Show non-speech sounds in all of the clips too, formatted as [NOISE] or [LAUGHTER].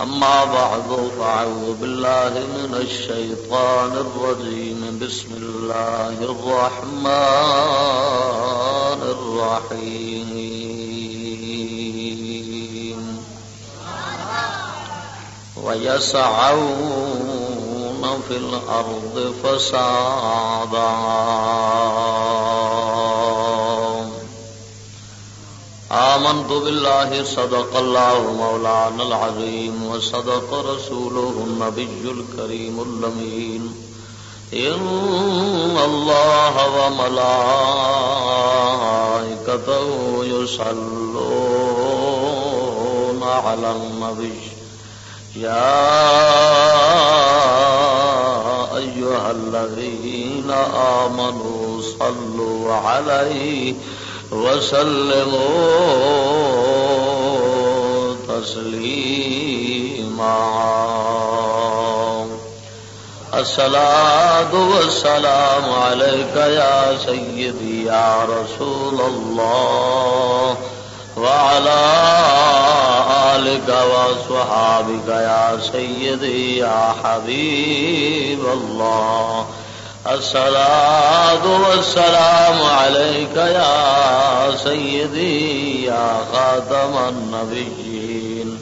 أما بعد، فأعوذ بالله من الشيطان الرجيم. بسم الله الرحمن الرحيم. ويسعون في الأرض فسادا. آمنت بالله صدق الله مولانا العظيم وصدق رسوله النبي الكريم اللمين إن الله وملائكته يصلون على النبي يا أيها الذين آمنوا صلوا عليه وسلموا تسليما الصلاة والسلام عليك يا سيدي يا رسول الله وعلى آلك وصحابك يا سيدي يا حبيب الله. الصلاة والسلام عليك يا سيدي، يا خاتم النبيين،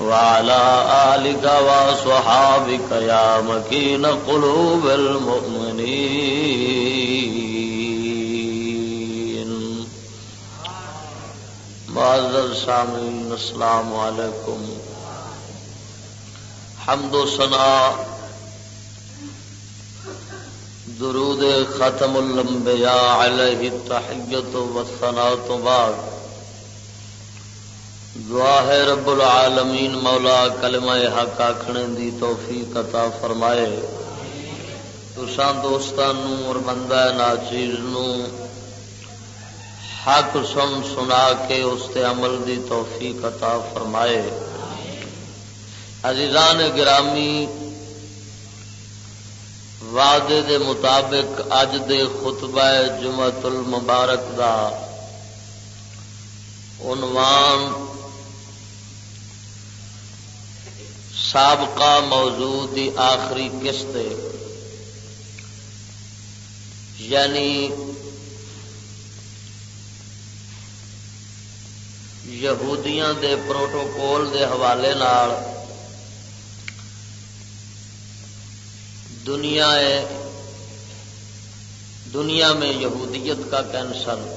وعلى آلك وصحابك يا مكين قلوب المؤمنين. معذر سامين السلام عليكم. حمد و سناء درود ختم الانبیاء علیہ تحیت و ثنا تو بعد۔ دعا ہے رب العالمین، مولا کلمہ حق آکھنے دی توفیق عطا فرمائے۔ تسان دوستان اور بندہ ناچیز نو حق سن سنا کے اس تے عمل دی توفیق عطا فرمائے۔ عزیزان گرامی وعدے دے مطابق اج دے خطبہ جمعت المبارک دا عنوان سابقہ موضوع دی آخری قسط یعنی یہودیاں دے پروٹوکول دے حوالے نال دنیا ہے۔ دنیا میں یہودیت کا کینسر۔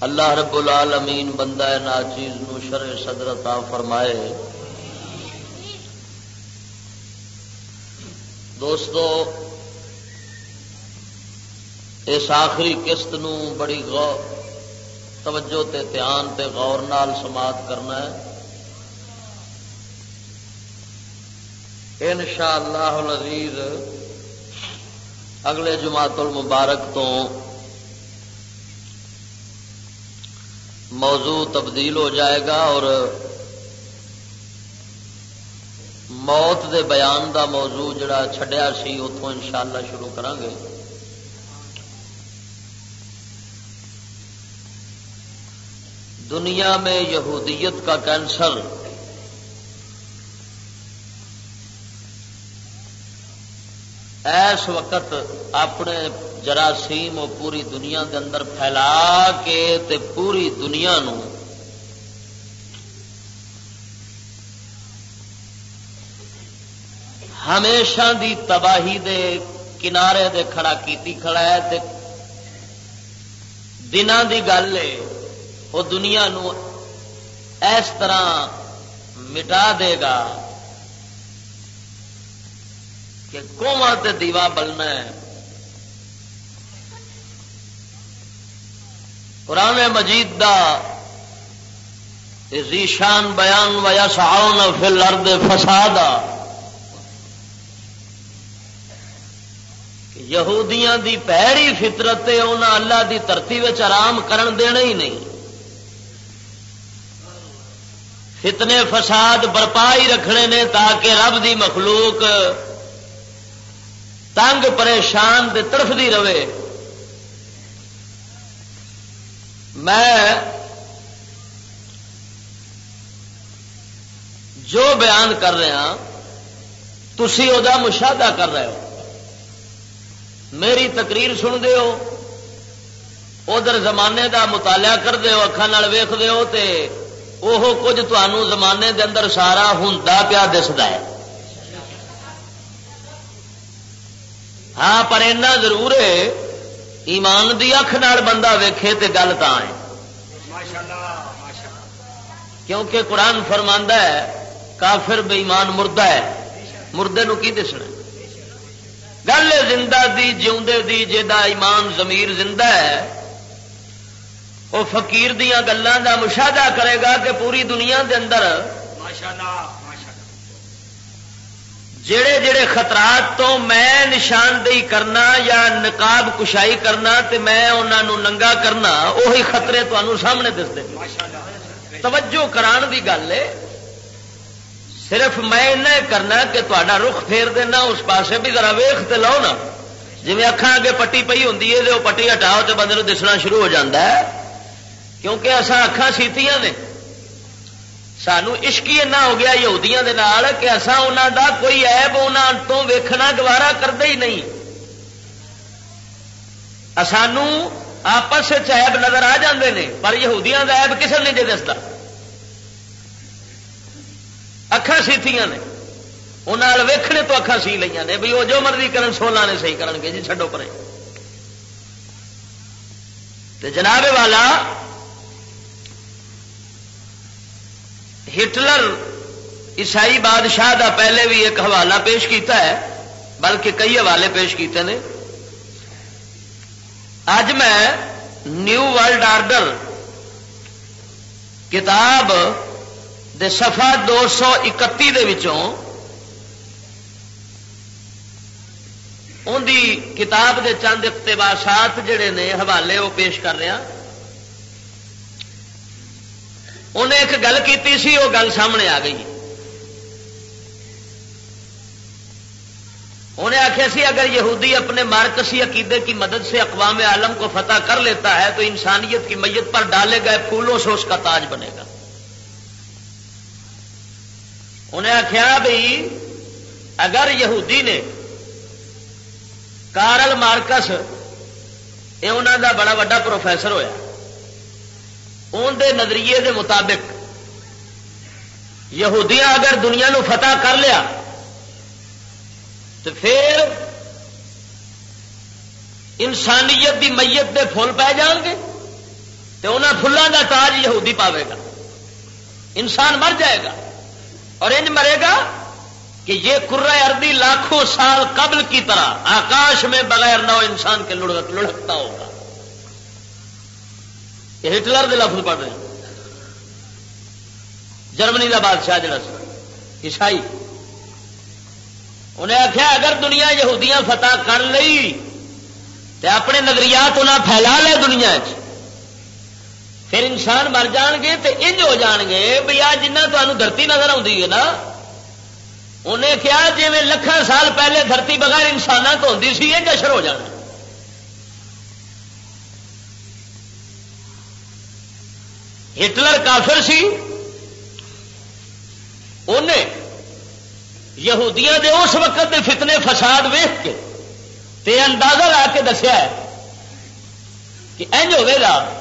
اللہ رب العالمین بندہ ناچیز نو شر صدرتا فرمائے۔ دوستو، اس آخری قسط نو بڑی غور، توجہ تے دھیان تے غور نال سماعت کرنا ہے۔ ان شاء اللہ عزیز اگلے جماعت المبارک تو موضوع تبدیل ہو جائے گا اور موت دے بیان دا موضوع جڑا چھڈیا سی اتوں ان شاء اللہ شروع کریں گے دنیا میں یہودیت کا کینسر ایس وقت اپنے جراثیم وہ پوری دنیا دے اندر پھیلا کے تے پوری دنیا نو ہمیشہ دی تباہی دے کنارے دے کھڑا کیتی کھڑا ہے تے دنوں دی گل ہے وہ دنیا نو اس طرح مٹا دے گا۔ کہ کوما تے دیوا بلنا ہے۔ قرآن مجید دا ذیشان بیان ویا ساؤن فل ارد فساد یہودیاں دی پیڑی فطرت انہاں اللہ دی دھرتی آرام کرن دینا ہی نہیں۔ فتنے فساد برپا ہی رکھنے نے تاکہ رب دی مخلوق تنگ پریشان طرف دی رہے۔ میں جو بیان کر رہا تھی وہ مشاہدہ کر رہے ہو۔ میری تقریر سن دے ہو، ادھر زمانے دا مطالعہ کر دے ہو اکھان ویخ دے ہو تے وہ کچھ تمہوں زمانے دے اندر سارا ہوں پیا دستا ہے۔ ہاں پر اینا ضرور ہے۔ ایمان دی اکھ نال بندہ ویکھے تے گل تا ہے۔ کیونکہ قرآن فرماندہ ہے کافر بے ایمان مردہ ہے۔ مردے نو کی دسنا؟ گل زندہ دی جیوندے دی جا ایمان ضمیر زندہ ہے۔ وہ فقیر دیا گلوں کا مشاہدہ کرے گا کہ پوری دنیا دے اندر جڑے جڑے خطرات تو میں نشاندہی کرنا یا نقاب کشائی کرنا تے میں انہوں ننگا کرنا وہی خطرے تمہوں سامنے دستے توجہ کران دی گل ہے۔ صرف میں کرنا کہ تا رخ پھیر دینا، اس پاسے بھی ذرا ویخ تے لو نا۔ جی اکھان اگے پٹی پی ہوں وہ پٹی ہٹاؤ تو بندے دسنا شروع ہو جاتا ہے۔ کیونکہ اصا اکھان سیتیاں نے۔ سانو عشقی ایسا ہو گیا یہودیاں دے نال کہ اصا انہوں دا کوئی ایب انہوں تو ویکھنا گوارا کرتے ہی نہیں۔ سانو آپس ایب نظر آ جاندے نے، پر یہودیاں دا ایب کسی نے جی دستا اکھان سیتیاں نے انہوں ویکھنے تو اکھان سی لیا نے بھی وہ جو مرضی کرن، سولہ نے صحیح کرن گے جی چھڈو پرے۔ تے جناب والا ہٹلر عیسائی بادشاہ دا پہلے بھی ایک حوالہ پیش کیتا ہے، بلکہ کئی حوالے پیش کیتے ہیں اج میں نیو ورلڈ آرڈر کتاب دے صفحہ دو سو اکتی ان دی کتاب دے چند اقتباسات جڑے نے، حوالے وہ پیش کر رہا انہیں ایک گل کی وہ گل سامنے آ گئی انہیں آخیا سی اگر یہودی اپنے مارکسی عقیدے کی مدد سے اقوام عالم کو فتح کر لیتا ہے تو انسانیت کی میت پر ڈالے گئے پھولوں سے اس کا تاج بنے گا انہیں آخیا بھائی اگر یہودی نے کارل مارکس یہ انہوں کا بڑا وا پروفیسر ہوا اندر نظریے دے مطابق۔ یہودیاں اگر دنیا نو فتح کر لیا، تو پھر انسانیت دی میت دے فل پی جان گے تو انہوں فلان کا تاج یہودی پاوے گا۔ انسان مر جائے گا۔ اور انج مرے گا کہ یہ کرا اردی لاکھوں سال قبل کی طرح آکاش میں بغیر نو انسان کے لڑکتا ہوگا۔ یہ ہٹلر دے لفظ پڑھ رہے ہیں۔ جرمنی کا بادشاہ جڑا عیسائی۔ انہیں آخیا اگر دنیا یہودیاں فتح کر لی تو اپنے نظریات انہیں پھیلا لے دنیا چ پھر انسان مر جان گے تو انج ہو جان گے بھی آ جنہ تمہیں دھرتی نظر آتی ہے نا، انہیں کیا جی لکھان سال پہلے دھرتی بغیر انسانوں تو ہوتی سی یہ جشر ہو جانا۔ ہٹلر کافر سی؟ انہیں یہودیاں دے اس وقت دے فتنے فساد ویخ کے تے اندازہ لا کے دسیا ہے کہ انج گا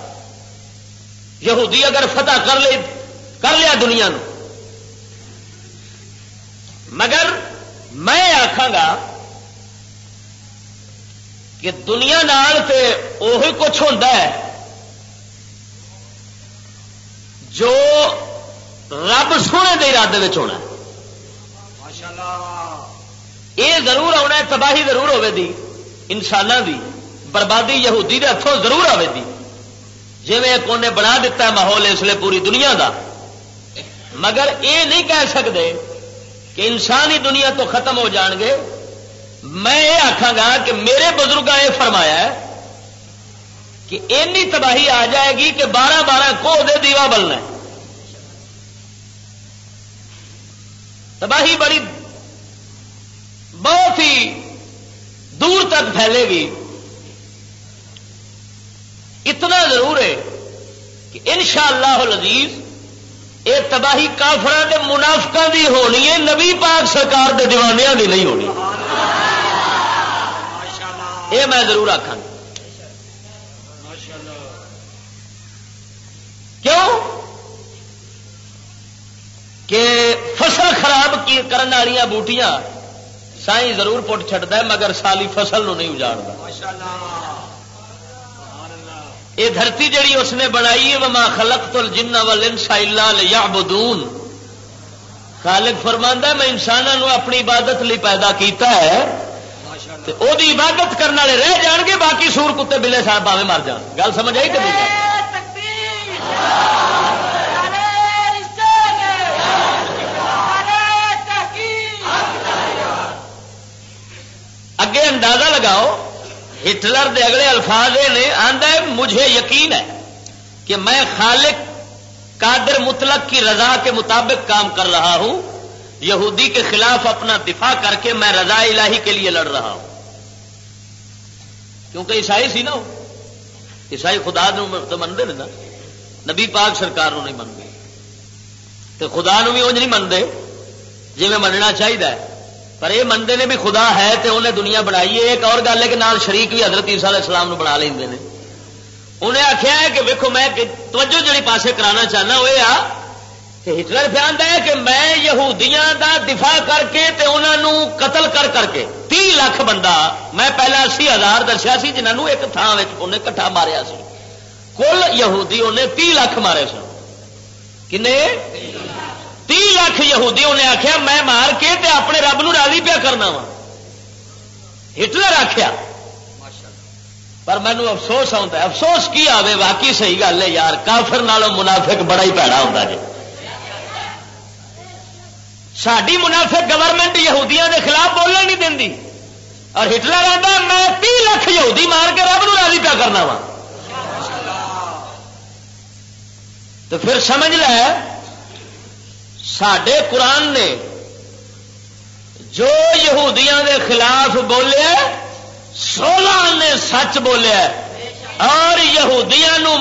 یہودی اگر فتح کر لے، کر لیا دنیا نو۔ مگر میں آخا گا کہ دنیا نال تے وہی کچھ ہوتا ہے۔ جو رب سونے کے ارادے ہونا یہ ضرور آنا تباہی ضرور ہوے دی۔ انسان دی بربادی یہودی دے ہاتھوں ضرور آئے دی۔ جی ایک انہیں بنا دیتا ہے ماحول اس لیے پوری دنیا دا۔ مگر یہ نہیں کہہ سکتے کہ انسان ہی دنیا تو ختم ہو جان گے۔ میں یہ آخا گا کہ میرے بزرگ یہ فرمایا ہے کہ اینی تباہی آ جائے گی کہ بارہ بارہ کو دے دیوا بلنا تباہی بڑی بہت ہی دور تک پھیلے گی۔ اتنا ضرور ہے کہ ان شاء اللہ لذیذ یہ تباہی کافر منافقہ دی ہونی ہے نبی پاک سرکار دے دیوانیاں دی نہیں ہونی۔ یہ میں ضرور آخا کیوں؟ کہ فصل خراب کی کرنے والی بوٹیاں سائیں ضرور پٹ چڑھتا ہے مگر سالی فصل نو نہیں اجاڑتا یہ دھرتی جڑی اس نے بنائی ہے وما خلق تو جنا وال یا بدون خالق فرماندہ میں انسانوں اپنی عبادت لی پیدا کیتا ہے او دی عبادت کرنے والے رہ جان گے باقی سور کتے بلے صاحب پاوے مر جان۔ گل سمجھ آئی کہ اگے اندازہ لگاؤ، ہٹلر دے اگلے الفاظ یہ آدھا مجھے یقین ہے کہ میں خالق قادر مطلق کی رضا کے مطابق کام کر رہا ہوں۔ یہودی کے خلاف اپنا دفاع کر کے میں رضا الہی کے لیے لڑ رہا ہوں۔ کیونکہ عیسائی سی نا عیسائی خدا تو منتے نا۔ نبی پاک سرکار نہیں منتے تو خدا نو بھی انج نہیں منتے جی میں مننا چاہیے پر یہ منتے نے بھی خدا ہے تو انہیں دنیا بنائی ہے۔ ایک اور گل ہے کہ نال شریک بھی حضرت عیسیٰ علیہ السلام بنا لیں انہیں آخیا ہے کہ ویکو میں توجہ جڑی پاسے کرانا چاہنا وہ آ کہ ہٹلر پہ ہے کہ میں یہودیاں دا دفاع کر کے تے انہوں قتل کر کر کے تی لاکھ بندہ میں پہلے اسی ہزار دسیا سی جنہوں ایک تھان انہیں کٹھا ماریا سی۔ کل یہودی انہیں تی لاکھ مارے سن۔ کنے؟ تی لاکھ یہودی انہیں آخیا میں مار کے تے اپنے رب نو راضی پیا کرنا وا۔ ہٹلر آخیا پر مینو افسوس آتا ہے۔ افسوس کی آئے واقعی صحیح گل ہے یار۔ کافر نالوں منافق بڑا ہی پیڑا ہوتا جی۔ ساری منافع گورنمنٹ یہودیاں دے خلاف بولنے نہیں دیں اور ہٹلر آتا میں تی لاکھ یہودی مار کے رب نو راضی پیا کرنا وا۔ تو پھر سمجھ لے سڈے قرآن نے جو یہودیاں دے خلاف بولیا سولہ نے سچ بولیا اور یہودیاں نو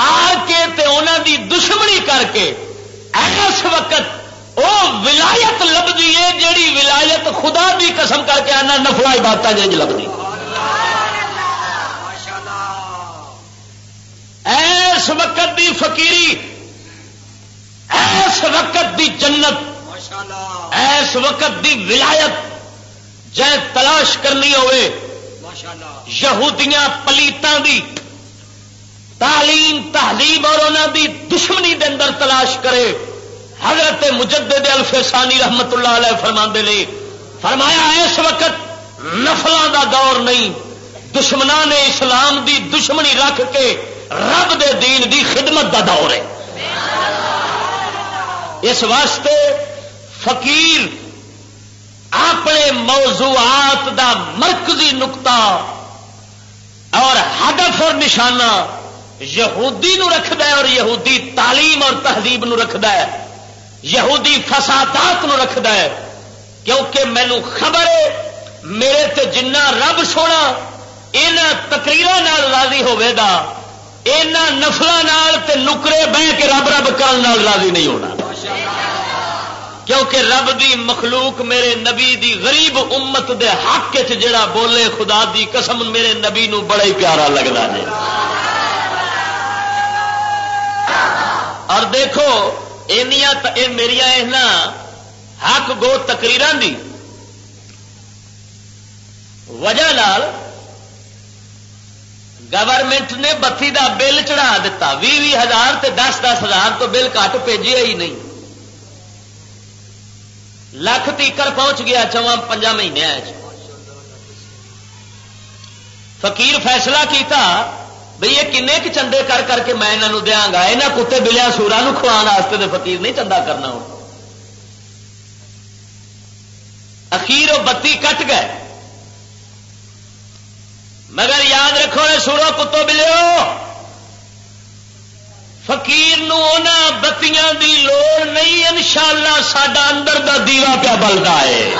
مار کے تے انہوں دی دشمنی کر کے ایس وقت وہ ولایت لبھی ہے، جیڑی ولایت خدا بھی قسم کر کے آنا نفلا عبادت جی لبھی۔ ایس وقت دی فقیری ایس وقت دی جنت ایس وقت دی ولایت جے تلاش کرنی ہوئے یہودیاں پلیتان دی تعلیم تحلیم اور انہوں دی دشمنی دے اندر تلاش کرے۔ حضرت مجدد الفسانی رحمت اللہ علیہ فرما نے فرمایا اس وقت نفلوں دا دور نہیں دشمنان نے اسلام دی دشمنی رکھ کے رب دے دین دی خدمت دا دور ہے۔ اس واسطے فقیر اپنے موضوعات دا مرکزی نقطہ اور ہدف اور نشانہ یہودی نو رکھد اور یہودی تعلیم اور تہذیب نو رکھد ہے۔ یہودی فسادات نو رکھد ہے۔ کیونکہ مینو خبر ہے، میرے تے جنہ رب سونا یہاں تقریر راضی ہوے گا۔ یہاں نفلوں نکرے بہ کے رب رب کرنے راضی نہیں ہونا۔ کیونکہ رب دی مخلوق میرے نبی دی غریب امت دے حق جڑا بولے خدا دی قسم میرے نبی نو بڑا ہی پیارا لگتا ہے اور دیکھو میریا حق گو تقریر دی۔ وجہ لال گورنمنٹ نے بتی دا بل چڑھا دیتا بھی بھی ہزار تے دس دس ہزار تو بل کٹ بھیجے ہی نہیں۔ لکھ تیکر پہنچ گیا چواں پنجا مہینے فقیر فیصلہ کیتا، بھئی یہ کنے کی چندے کر کر کے میں یہاں دیا گا؟ یہاں کتے بلیا سورا واسطے تو فقیر نہیں چندہ کرنا۔ ہوں اخیر وہ بتی کٹ گئے۔ مگر یاد رکھو سورو کتو بلو فکیر بتیاں دی لوڑ نہیں ان شاء اللہ اندر دا دیوا پیا بلتا ہے۔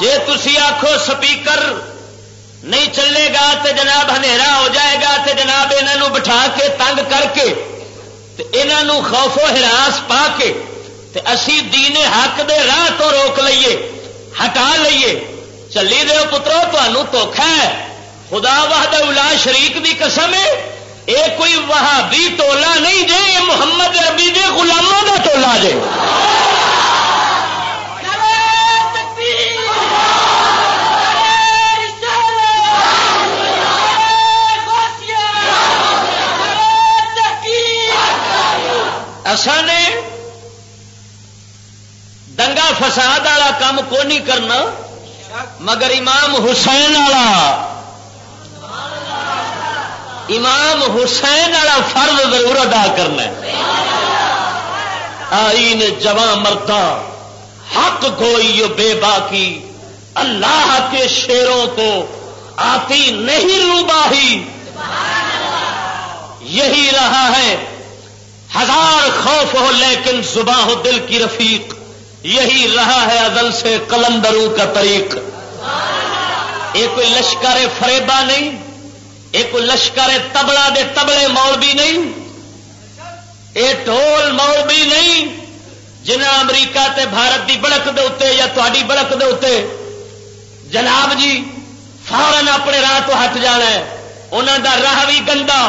جی تھی آخو سپیکر نہیں چلے گا تو جناب ہنیرا ہو جائے گا تو جناب یہاں بٹھا کے تنگ کر کے انہوں خوف و ہراس پا کے تے اسی دین حق دے راہ تو روک لئیے، ہٹا لئیے۔ چلی دو پترو تمہوں دھوکھا ہے خدا وحد الا شریک دی قسم ہے یہ کوئی وہابی ٹولا نہیں جے یہ محمد عربی دے غلاموں کا ٹولا جے نے دنگا فساد والا کام کو نہیں کرنا مگر امام حسین والا امام حسین والا فرض ضرور ادا کرنا آئین جوان مرتا حق کوئی بے باقی اللہ کے شیروں کو آتی نہیں روباہی۔ یہی رہا ہے۔ ہزار خوف ہو لیکن زباں ہو دل کی رفیق۔ یہی رہا ہے ازل سے قلندروں کا طریق۔ یہ کوئی لشکر فریبا نہیں، یہ کوئی لشکر تبلا دے تبلے مول بھی نہیں، یہ ٹول مول بھی نہیں جنہ امریکہ تے بھارت دی بڑک دے اتنے یا تاری بڑک دے اتنے جناب جی فورن اپنے راہ تو ہٹ جانا ہے۔ انہوں دا راہ بھی گندا،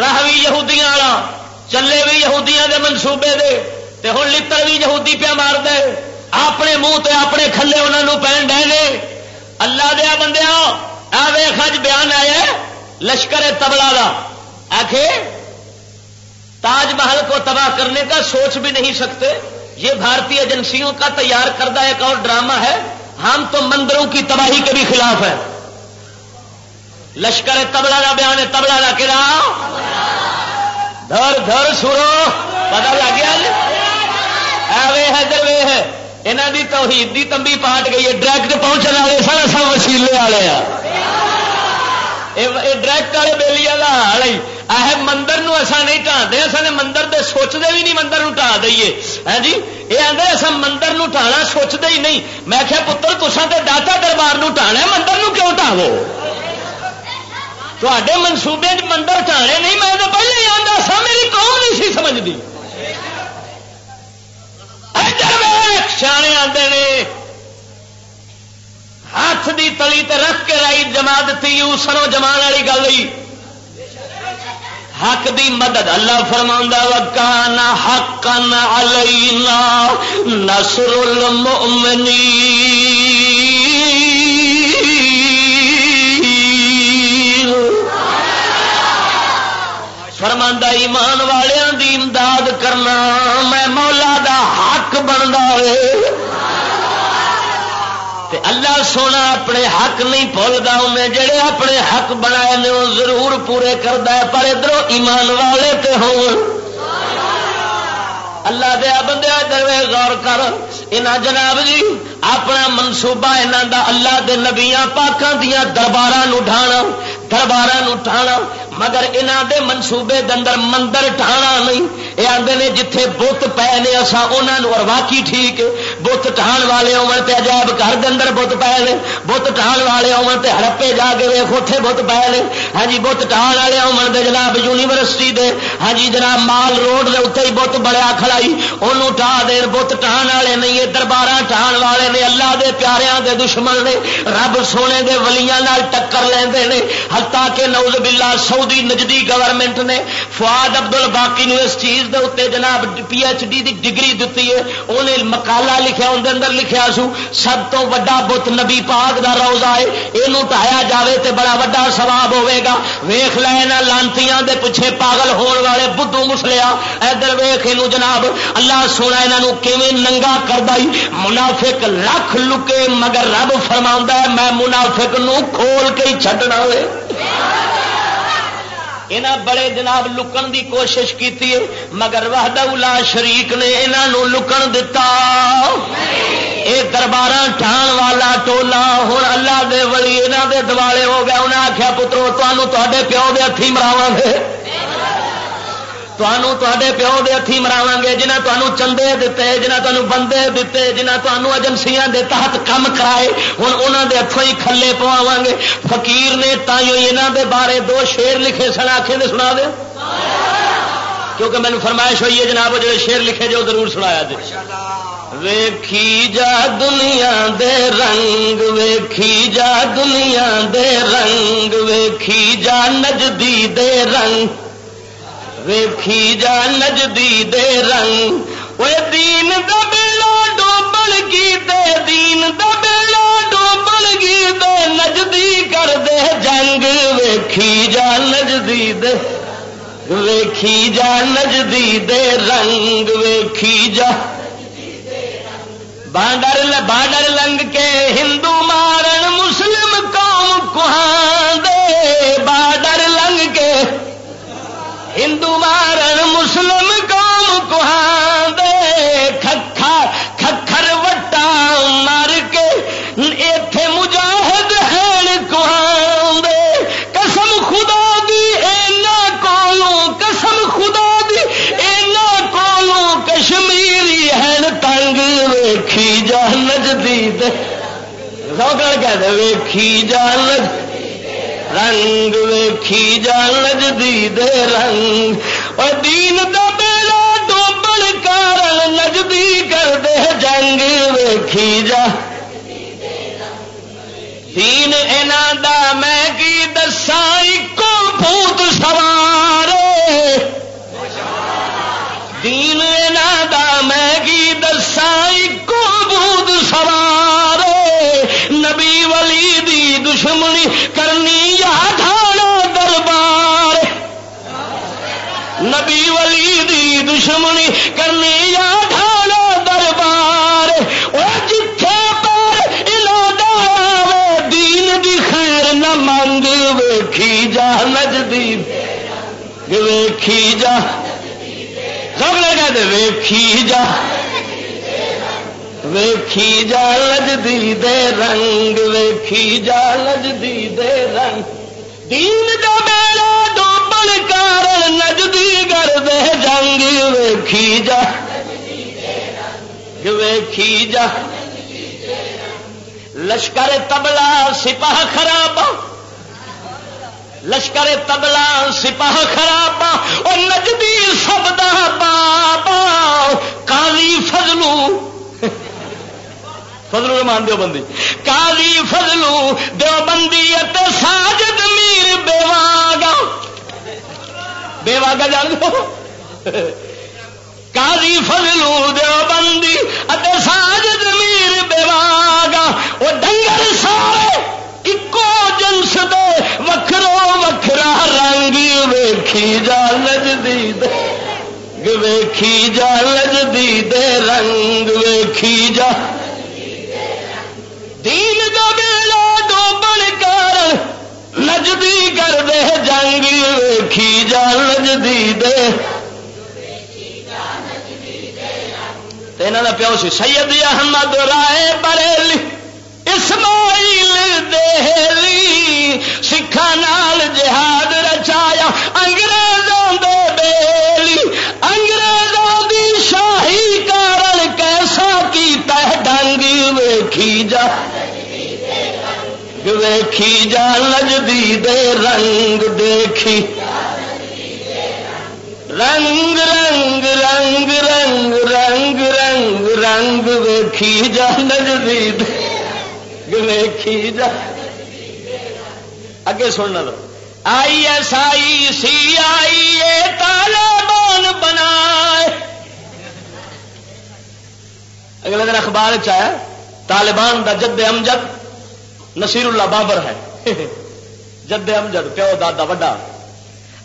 راہ بھی یہودیاں والا، چلے بھی یہودیاں دے منصوبے دے۔ تے ہوں لڑ بھی یہودی پیا مار دے اپنے منہ تے اپنے کھلے انہوں پہن ڈے اللہ دیا بندیا ویخ بیان آیا لشکر تبلا کا آخ تاج محل کو تباہ کرنے کا سوچ بھی نہیں سکتے۔ یہ بھارتی ایجنسیوں کا تیار کردہ ایک اور ڈرامہ ہے۔ ہم تو مندروں کی تباہی کے بھی خلاف ہے لشکر تبلا کا بیان ہے تبلا کا کرا دھر دھر سرو پتا لگ گیا؟ وے ہے وے ہے یہاں کی توحید دی تمبی پاٹ گئی ہے ڈائریکٹ پہنچنے والے سر سب وسیلے والے ڈائریکٹ والے بےلی والا حال ہے مندر نو ایسا نہیں ٹھاتے اصل مندر دے سوچتے بھی نہیں مندر نو ٹھا دئیے۔ ہاں جی؟ یہ آدھے اصل مندر نو ٹھانا سوچتے ہی نہیں۔ میں کیا پتر تسان تے داتا دربار نو ٹھانا مندر کیوں ٹھاو تے منصوبے مندر ٹھانے نہیں، میں پہلے ہی آتا سا، میری قوم نہیں سی سمجھتی سیانے آتے نے۔ ہاتھ دی تلی تے رکھ کے رائی جما دیتی سرو جمان والی گل حق دی مدد، اللہ فرما وکان حق علینا نصر المؤمنین فرما ایمان والوں دی امداد کرنا، میں مولا دا حق بنتا ہے اللہ سونا اپنے حق نہیں بھولتا انہیں جڑے اپنے حق بنائے نے وہ ضرور پورے کرتا ہے، پر ادھر ایمان والے تے ہوں اللہ دیا بندے دروے، غور کر۔ یہاں جناب جی اپنا منصوبہ یہاں دا اللہ دے نبیاں پاکوں دیا دربار ڈھانا دربار ٹھانا۔ مگر انہوں دے منصوبے دندر مندر ٹھانا نہیں۔ یہ آدھے نے جتھے بت پے نے اصا انہوں اور واقعی ٹھیک بت ٹھان والے ہونے تے عجائب گھر کے اندر بت پے نے۔ بت ٹھان والے ہونے تے ہڑپے جا کے ویخ اتے بت پے نے۔ ہاں جی بت ٹھان والے ہونے دے جناب یونیورسٹی دے۔ ہاں جی جناب مال روڈ دے اتنے ہی بت بڑیا کھڑائی انہوں ٹھا دے بت ٹھان والے نہیں یہ دربار ٹھان والے نے۔ اللہ دے پیاریاں دے دشمن نے۔ رب سونے دے ولیاں نال ٹکر لیندے نے۔ ہتا کہ نوز باللہ سعودی نجدی گورنمنٹ نے فواد ابدل باقی نو اس چیز دے اتنے جناب پی ایچ ڈی دی ڈگری دیتی ہے انہیں مکالا لکھا اندر اندر لکھا سو، سب تو وا بت نبی پاک دا روزہ ہے۔ یہ ٹایا جاوے تے بڑا وا سواب ہوے گا۔ ویخ لینا لانتیاں دے پیچھے پاگل ہون والے بدھو مسلیا۔ ادھر ویخ یہ جناب، اللہ سونا یہاں کیون ننگا کر دائی منافق لکھ لکے مگر رب فرما ہے، میں منافق نو کھول کے ہی چڈنا ہوئے۔ یہاں بڑے جناب لکن دی کوشش کی مگر وحدہ لا شریک نے یہاں لکن دتا۔ اے دربار ٹھان والا ٹولا ہوں اللہ دے ولی یہاں دے دوالے ہو گیا انہیں آخیا پترو تمہوں تے پیو دے ہاتھی مراو گے تے پیو دے ہاتھی مراو گے جنہیں تمہوں چندے دیتے جنہیں تمہیں بندے دیتے جنہیں تمہوں ایجنسیاں دے تحت کم کرائے ہوں انہوں دے ہاتھوں ہی کھلے پوا گے فقیر نے تائیوں یہاں دے بارے دو شیر لکھے سن آخے دے سنا دے کیونکہ مینو فرمائش ہوئی ہے جناب جڑے شیر لکھے جو ضرور سنایا جی ویکھی جا دنیا دے رنگ ویکھی جا دنیا دے رنگ ویکھی جا نجدی دے رنگ ویکھی جا نجدی دے رنگ۔ وہ دین دا ڈوبل کی دے دین دا ڈوبل کی دے نجدی کر دے جنگ۔ ویکھی جا نجدی دے ویکھی جا نجدی دے رنگ۔ ویکھی جا بانڈر بانڈر لنگ کے ہندو مارن ہندو مارن مسلم قوم کہاں دے؟ کھکھا کھکھر وٹا مار کے ایتھے مجاہد دے؟ قسم خدا دی اینا کولوں قسم خدا دی اینا کولوں کشمیری ہے تنگ، ویکھی جانج دید روکڑ کہہ دے، ویکھی جانج رنگ ویکھی جان دے رنگ اور دین دا بیڑا ڈوبن کارن نجدی کر دے جنگ ویکھی جا دین اینا دا میں کی دسا کو بھوت سوار دین اینا دا میں کی دسا کو بھوت سوار نبی ولی دی دشمنی کرنی یا ڈھانا دربار. نبی ولی دی دشمنی کرنی یا ڈھانا دربار. وہ جتھے پر ارادہ دین دی خیر نہ منگ ویکھی جا نجدی. ویکھی جا. سب لگا دے، ویکھی جا. ویکھی جا لجدی دے رنگ، ویکھی جا لجدی دے رنگ۔ دین دا میرا ڈوبن کار نجدی کر دے جنگ۔ ویکھی جا ویکھی جا۔ لشکر تبلا، سپاہ خراب لشکر تبلا، سپاہ خراب اور نجدی سب دا بابا کالی فضلو۔ فضلو مان دیو بندی۔ کالی فضلو دیو بندی ساجد میر بیواگا بیواگا جان دو۔ کالی فضلو دیو بندی ساجد میر بیواگا وہ ڈنگر سارے ایکو جنس دے وکھرو وکھرا رنگ ویکھی جا لجدی دے۔ ویکھی جا لجدی دے، رنگ ویکھی جا۔ دین دا بیڑا ڈوبن کر نجدی کر دے، جنگ ویکھی جا نجدی دے۔ کا پیو سی سید احمد رائے بریلی، اسماعیل دہلی سکھا نال جہاد رچایا انگریزوں دے بیلی انگریزوں دی شاہی کارن کیسا کی تہ ڈنگ ویکھی جا ویکھی جا، لجدی دے رنگ دیکھی۔ رنگ رنگ رنگ رنگ رنگ رنگ رنگ ویکھی جا، لجدی ویکھی جا۔ اگے سننا دو آئی ایس آئی سی آئی، اے طالبان بنا اگلے دن اخبار چایا۔ طالبان دا جد امجد نصیر اللہ بابر ہے۔ [LAUGHS] جد امجد، پیو دادا وڈا۔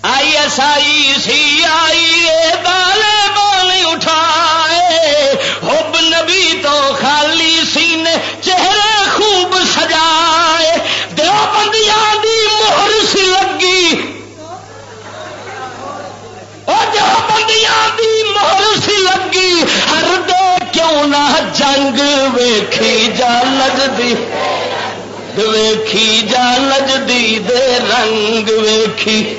آئی ایس آئی، سی آئی بالے بال اٹھائے۔ حب نبی تو خالی سینے، چہرے خوب سجائے۔ دو بندیاں دی مہر سی لگی۔ بندیاں دی مہر سی لگی، ہر دے کیوں نہ جنگ ویکھی جا لگتی ویکھی جا لجدی دے رنگ ویکھی۔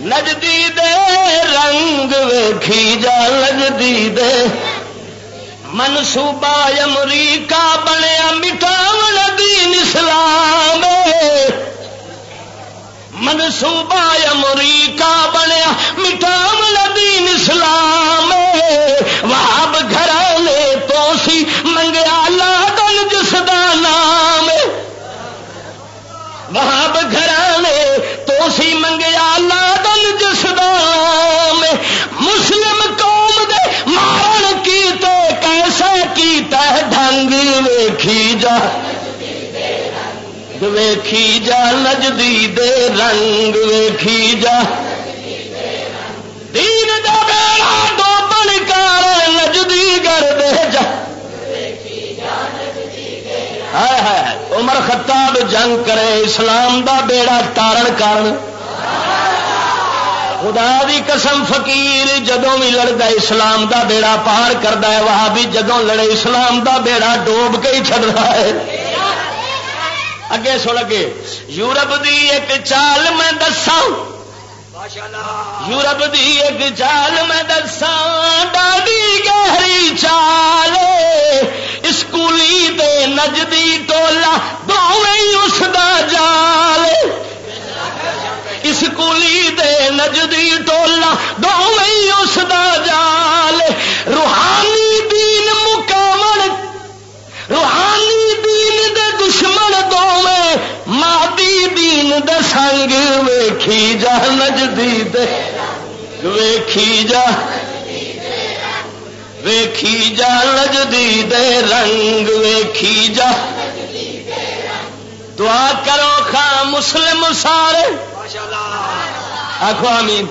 نجدی دے رنگ ویکھی جا نجدی دے۔ منصوبہ امریکہ بنیا مٹاون دین اسلام۔ منصوبہ امریکہ بنیا مٹاون دین اسلام وہاب گھرانے تو سی منگیا لاگن جس دا نام وہاب گھرانے تو سی منگیا لاگن جس دا نام مسلم قوم دے مارن کی تو کیسا کیتا ہے، ڈھنگ ویکھی جا۔ ویکھی جا نجدی دے رنگ، ویکھی جا۔ دین دا بیڑا دو بن کر نجدی گر دے جا۔ عمر خطاب جنگ کرے، اسلام دا بیڑا تارن کارن۔ خدا دی قسم فقیر، جدوں بھی لڑتا اسلام دا بیڑا پار کرتا ہے، وہاں بھی جدوں لڑے، اسلام دا بیڑا ڈوب کے ہی چڑ رہا ہے۔ اگے سن اگے یورپ دی ایک چال میں دسا یورپ دی ایک چال میں دسا ڈاڈی گہری چال اسکولی دے نجدی ٹولا دونوں اس دا جال اسکولی دے نجدی ٹولا دونوں اس دا جال روحانی دین مکمل روحانی دین دے دشمن دونوں مادی دین دے سنگ ویکھی جا، نجدی دے۔ ویکھی جا۔ ویکھی جا، نجدی دے رنگ ویکھی جا۔ دعا کرو خاں مسلم سارے۔ آخو آمین۔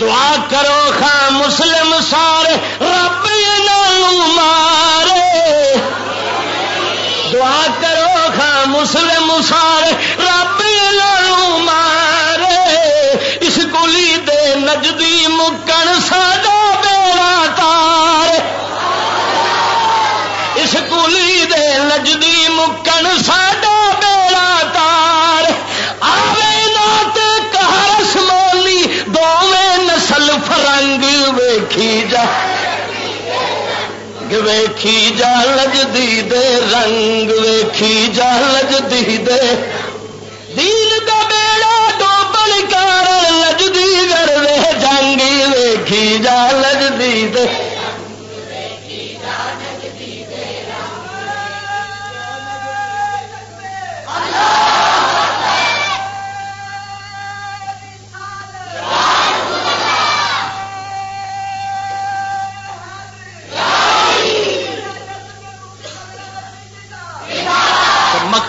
دعا کرو خاں مسلم سارے۔ رب نالو مارے۔ دعا کرو خاں مسلم سارے رب نالو مارے۔ اس گلی دے نجدی مکن ساڈا بیڑا تار۔ اس گلی دے نجدی مکن ساڈا بیڑا تار۔ آوے نات کہرس مولی دوویں نسل فرنگ ویکھی جا۔ ویکھی جا لجدی دے رنگ ویکھی جا لجدی دے دین دا بیڑا ڈوبن کار لجدی گر وے جنگ ویکھی جا لجدی دے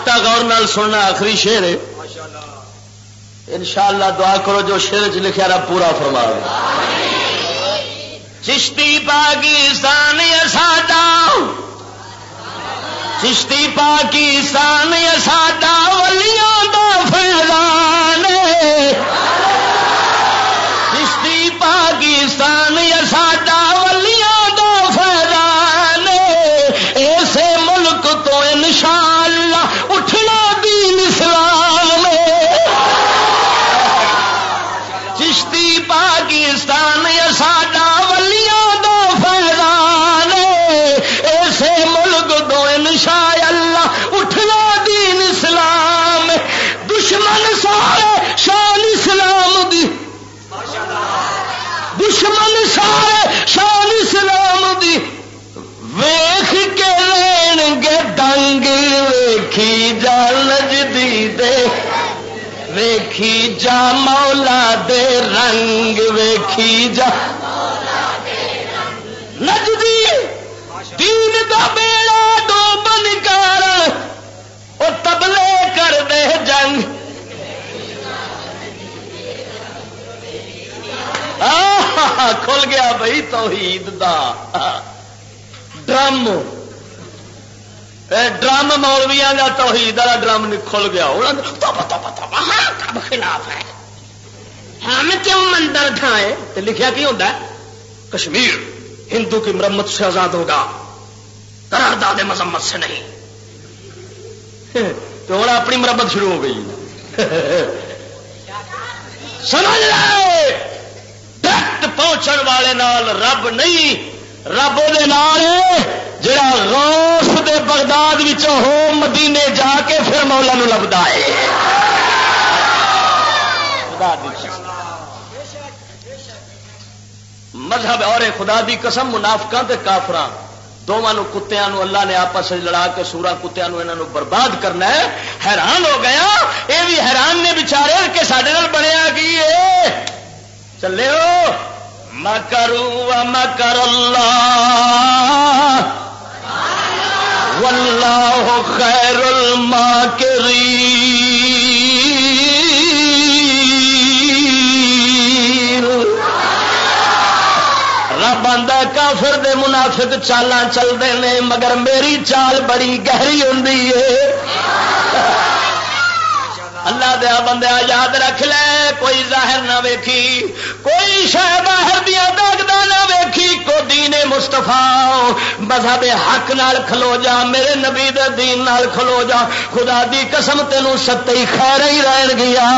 مکتا گور نال سننا آخری شیر ہے۔ ان شاء اللہ دعا کرو جو شیر چ لکھا رہا پورا فرما چشتی پاکستان ساڈا چشتی پاکستان ساڈا ولیاں دا فیضان چشتی پاکستان ویکھی جا نجدی دے، ویکھی جا مولا دے رنگ، ویکھی جا نجدی دین دا بیڑا دو بن کر وہ تبلے کر دے جنگ۔ کھل گیا بھائی توحید دا۔ ڈرم۔ ڈرم مولویا کا توحید والا ڈرم کھل گیا۔ ہاں، کب خلاف ہے؟ ہم کیوں مندر ڈھائے تو لکھیا کی ہوتا ہے؟ کشمیر، ہندو کی مرمت سے آزاد ہوگا۔ قرارداد مذمت سے نہیں۔ تو ہوں اپنی مرمت شروع ہو گئی۔ سمجھ لے! ڈائریکٹ پہنچن والے نال رب نہیں رب جڑا غوث دے بغداد ہو، مدینے جا کے پھر مولا نو لبدا ہے۔ مذہب اور خدا دی قسم منافقہ تے کافراں دونوں کتیا اللہ نے آپس لڑا کے سورا کتیا انہوں برباد کرنا ہے۔ حیران ہو گیا یہ بھی حیران نے بچارے کہ سڈے بنیا کی چلے ہو۔ مکرو مکر اللہ واللہ خیر الماکرین بندہ کافر دے منافق چالاں چلتے ہیں مگر میری چال بڑی گہری ہوں اللہ دیا بندہ یاد رکھ لے، کوئی ظاہر نہ ویکھی، کوئی شہ باہر دیا دگدا نہ ویکھی، کو دین مستفا مذہب حق نال کھلو جا، میرے نبی دے دین نال کھلو جا، خدا دی قسم تینوں ستے خیر ہی رہن گیا۔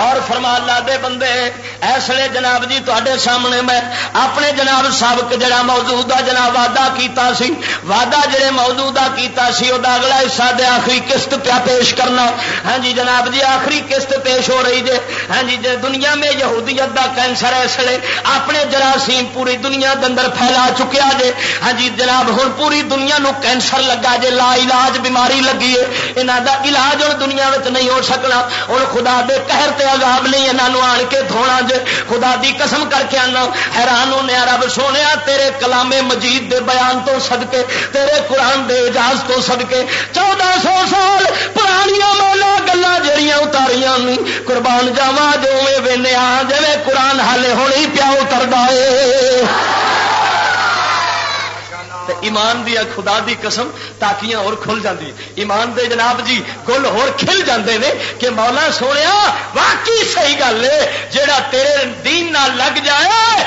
اور فرما اللہ دے بندے ایسے جناب جی تے سامنے میں اپنے جناب سابق جڑا موجودہ جناب وعدہ کیتا سی، وعدہ جڑے موجودہ کیتا سی وہ اگلا حصہ دے آخری قسط پیا پیش کرنا۔ ہاں جی جناب جی آخری قسط پیش ہو رہی جے۔ ہاں جی جے دنیا میں یہودیت دا کینسر اس لیے اپنے جراثیم پوری دنیا کے اندر پھیلا چکیا جے۔ ہاں جی جناب ہوں پوری دنیا نو کینسر لگا جے، لا علاج بیماری لگی ہے۔ یہاں دا علاج ہوں دنیا میں نہیں ہو سکنا۔ ہوں خدا دے قہر تے عذاب نہیں یہاں آن کے دھونا جے خدا دی قسم کر کے آنا، حیران ہونے رب سونے تیرے کلام مجید دے بیان تو صدقے، تیرے قرآن دے اجاز تو صدقے۔ چودہ سو سال پرانیاں مولا گلا جڑیاں اتاریاں نہیں قربان جاوا جو وینے آ جے قرآن ہالے ہونے پیا اتر دے ایمان دیا خدا دی قسم تاکیاں اور کھل جاندی۔ ایمان دے جناب جی گل اور کھل جاندے نے کہ مولا سونے واقعی صحیح گل ہے، جیڑا تیرے دین نہ لگ جائے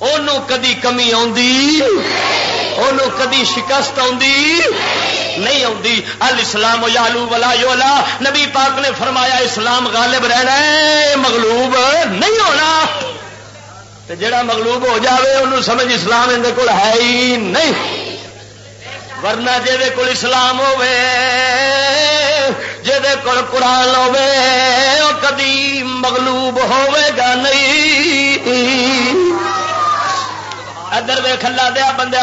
انہوں کدی کمی آدھی انہوں کدی شکست آدھی نہیں آتی الاسلام یالو ولا یولا نبی پاک نے فرمایا، اسلام غالب رہنا ہے، مغلوب نہیں ہونا۔ جڑا مغلوب ہو جاوے انہوں سمجھ اسلام اندر کول ہے ہی نہیں۔ ورنہ جہد کول اسلام ہوے جہد کول قرآن ہوے وہ کدی مغلوب ہوے گا نہیں۔ ادھر ویخ اللہ دیا بندے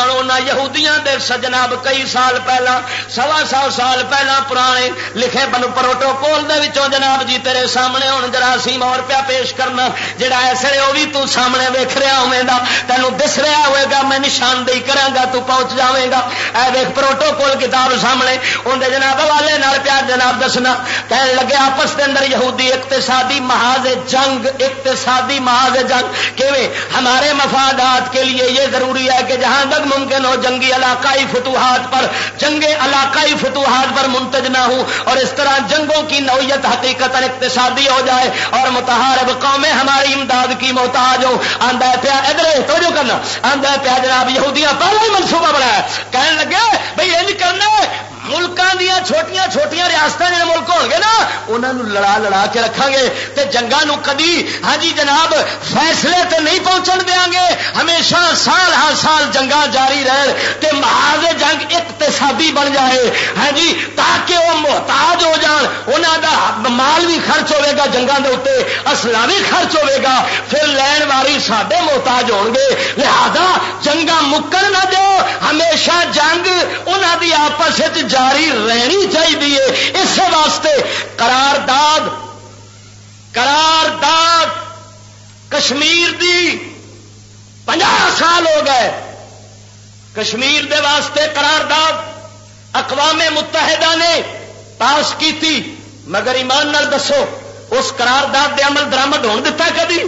یہودیاں دے سجناب کئی سال پہلا، سوا سو سال پہلا پرانے لکھے بن پروٹوکول دے وچوں جناب جی تیرے سامنے ہوں جراثیم اور پیا پیش کرنا، جڑا ایسے وہ بھی تو سامنے ویخ رہا ہوے گا، تینوں دس رہا ہوئے گا، میں نشاندہی کرا گا، تو پہنچ گا۔ اے دیکھ پروٹوکول کتاب سامنے اندر جناب والے نال پیار جناب دسنا کہنے لگے آپس کے اندر یہودی اقتصادی محاذ جنگ، اقتصادی محاذ جنگ، کیویں ہمارے مفادات کے لیے یہ ضروری ہے کہ جہاں تک ممکن ہو جنگی علاقائی فتوحات پر جنگ علاقائی فتوحات پر منتج نہ ہوں اور اس طرح جنگوں کی نوعیت حقیقت اقتصادی ہو جائے اور متحرب قومیں ہماری امداد کی محتاج ہو آندہ پیا ادھر توجہ کرنا۔ آندہ پیا جناب یہودیاں پہلے ہی منصوبہ بنایا کہنے لگے بھائی یہ کرنا ملکوں دیا چھوٹیاں چھوٹیاں ریاست جڑے ملک ہو گے نا انہوں لڑا لڑا کے رکھا گے تے جنگا کدی ہاں جی جناب، فیصلے تے نہیں پہنچن دیا گے۔ ہمیشہ سال ہر سال جنگا جاری رہن تے محاذ جنگ اقتصادی بن جائے۔ ہاں جی تاکہ وہ محتاج ہو جان۔ انہوں دا مال بھی خرچ ہوے گا جنگا دے اتنے اصلا بھی خرچ ہوے گا۔ پھر لین والی سڈے محتاج ہو گے۔ لہذا جنگا مکن نہ دو، ہمیشہ جنگ انہوں دی آپس جاری رہنی چاہیے۔ اس واسطے قرارداد قرارداد کشمیر دی پنجا سال ہو گئے۔ کشمیر دے واسطے قرارداد اقوام متحدہ نے پاس کیتی۔ مگر ایمان نال دسو، اس قرارداد دے عمل درامد ہون دیتا کبھی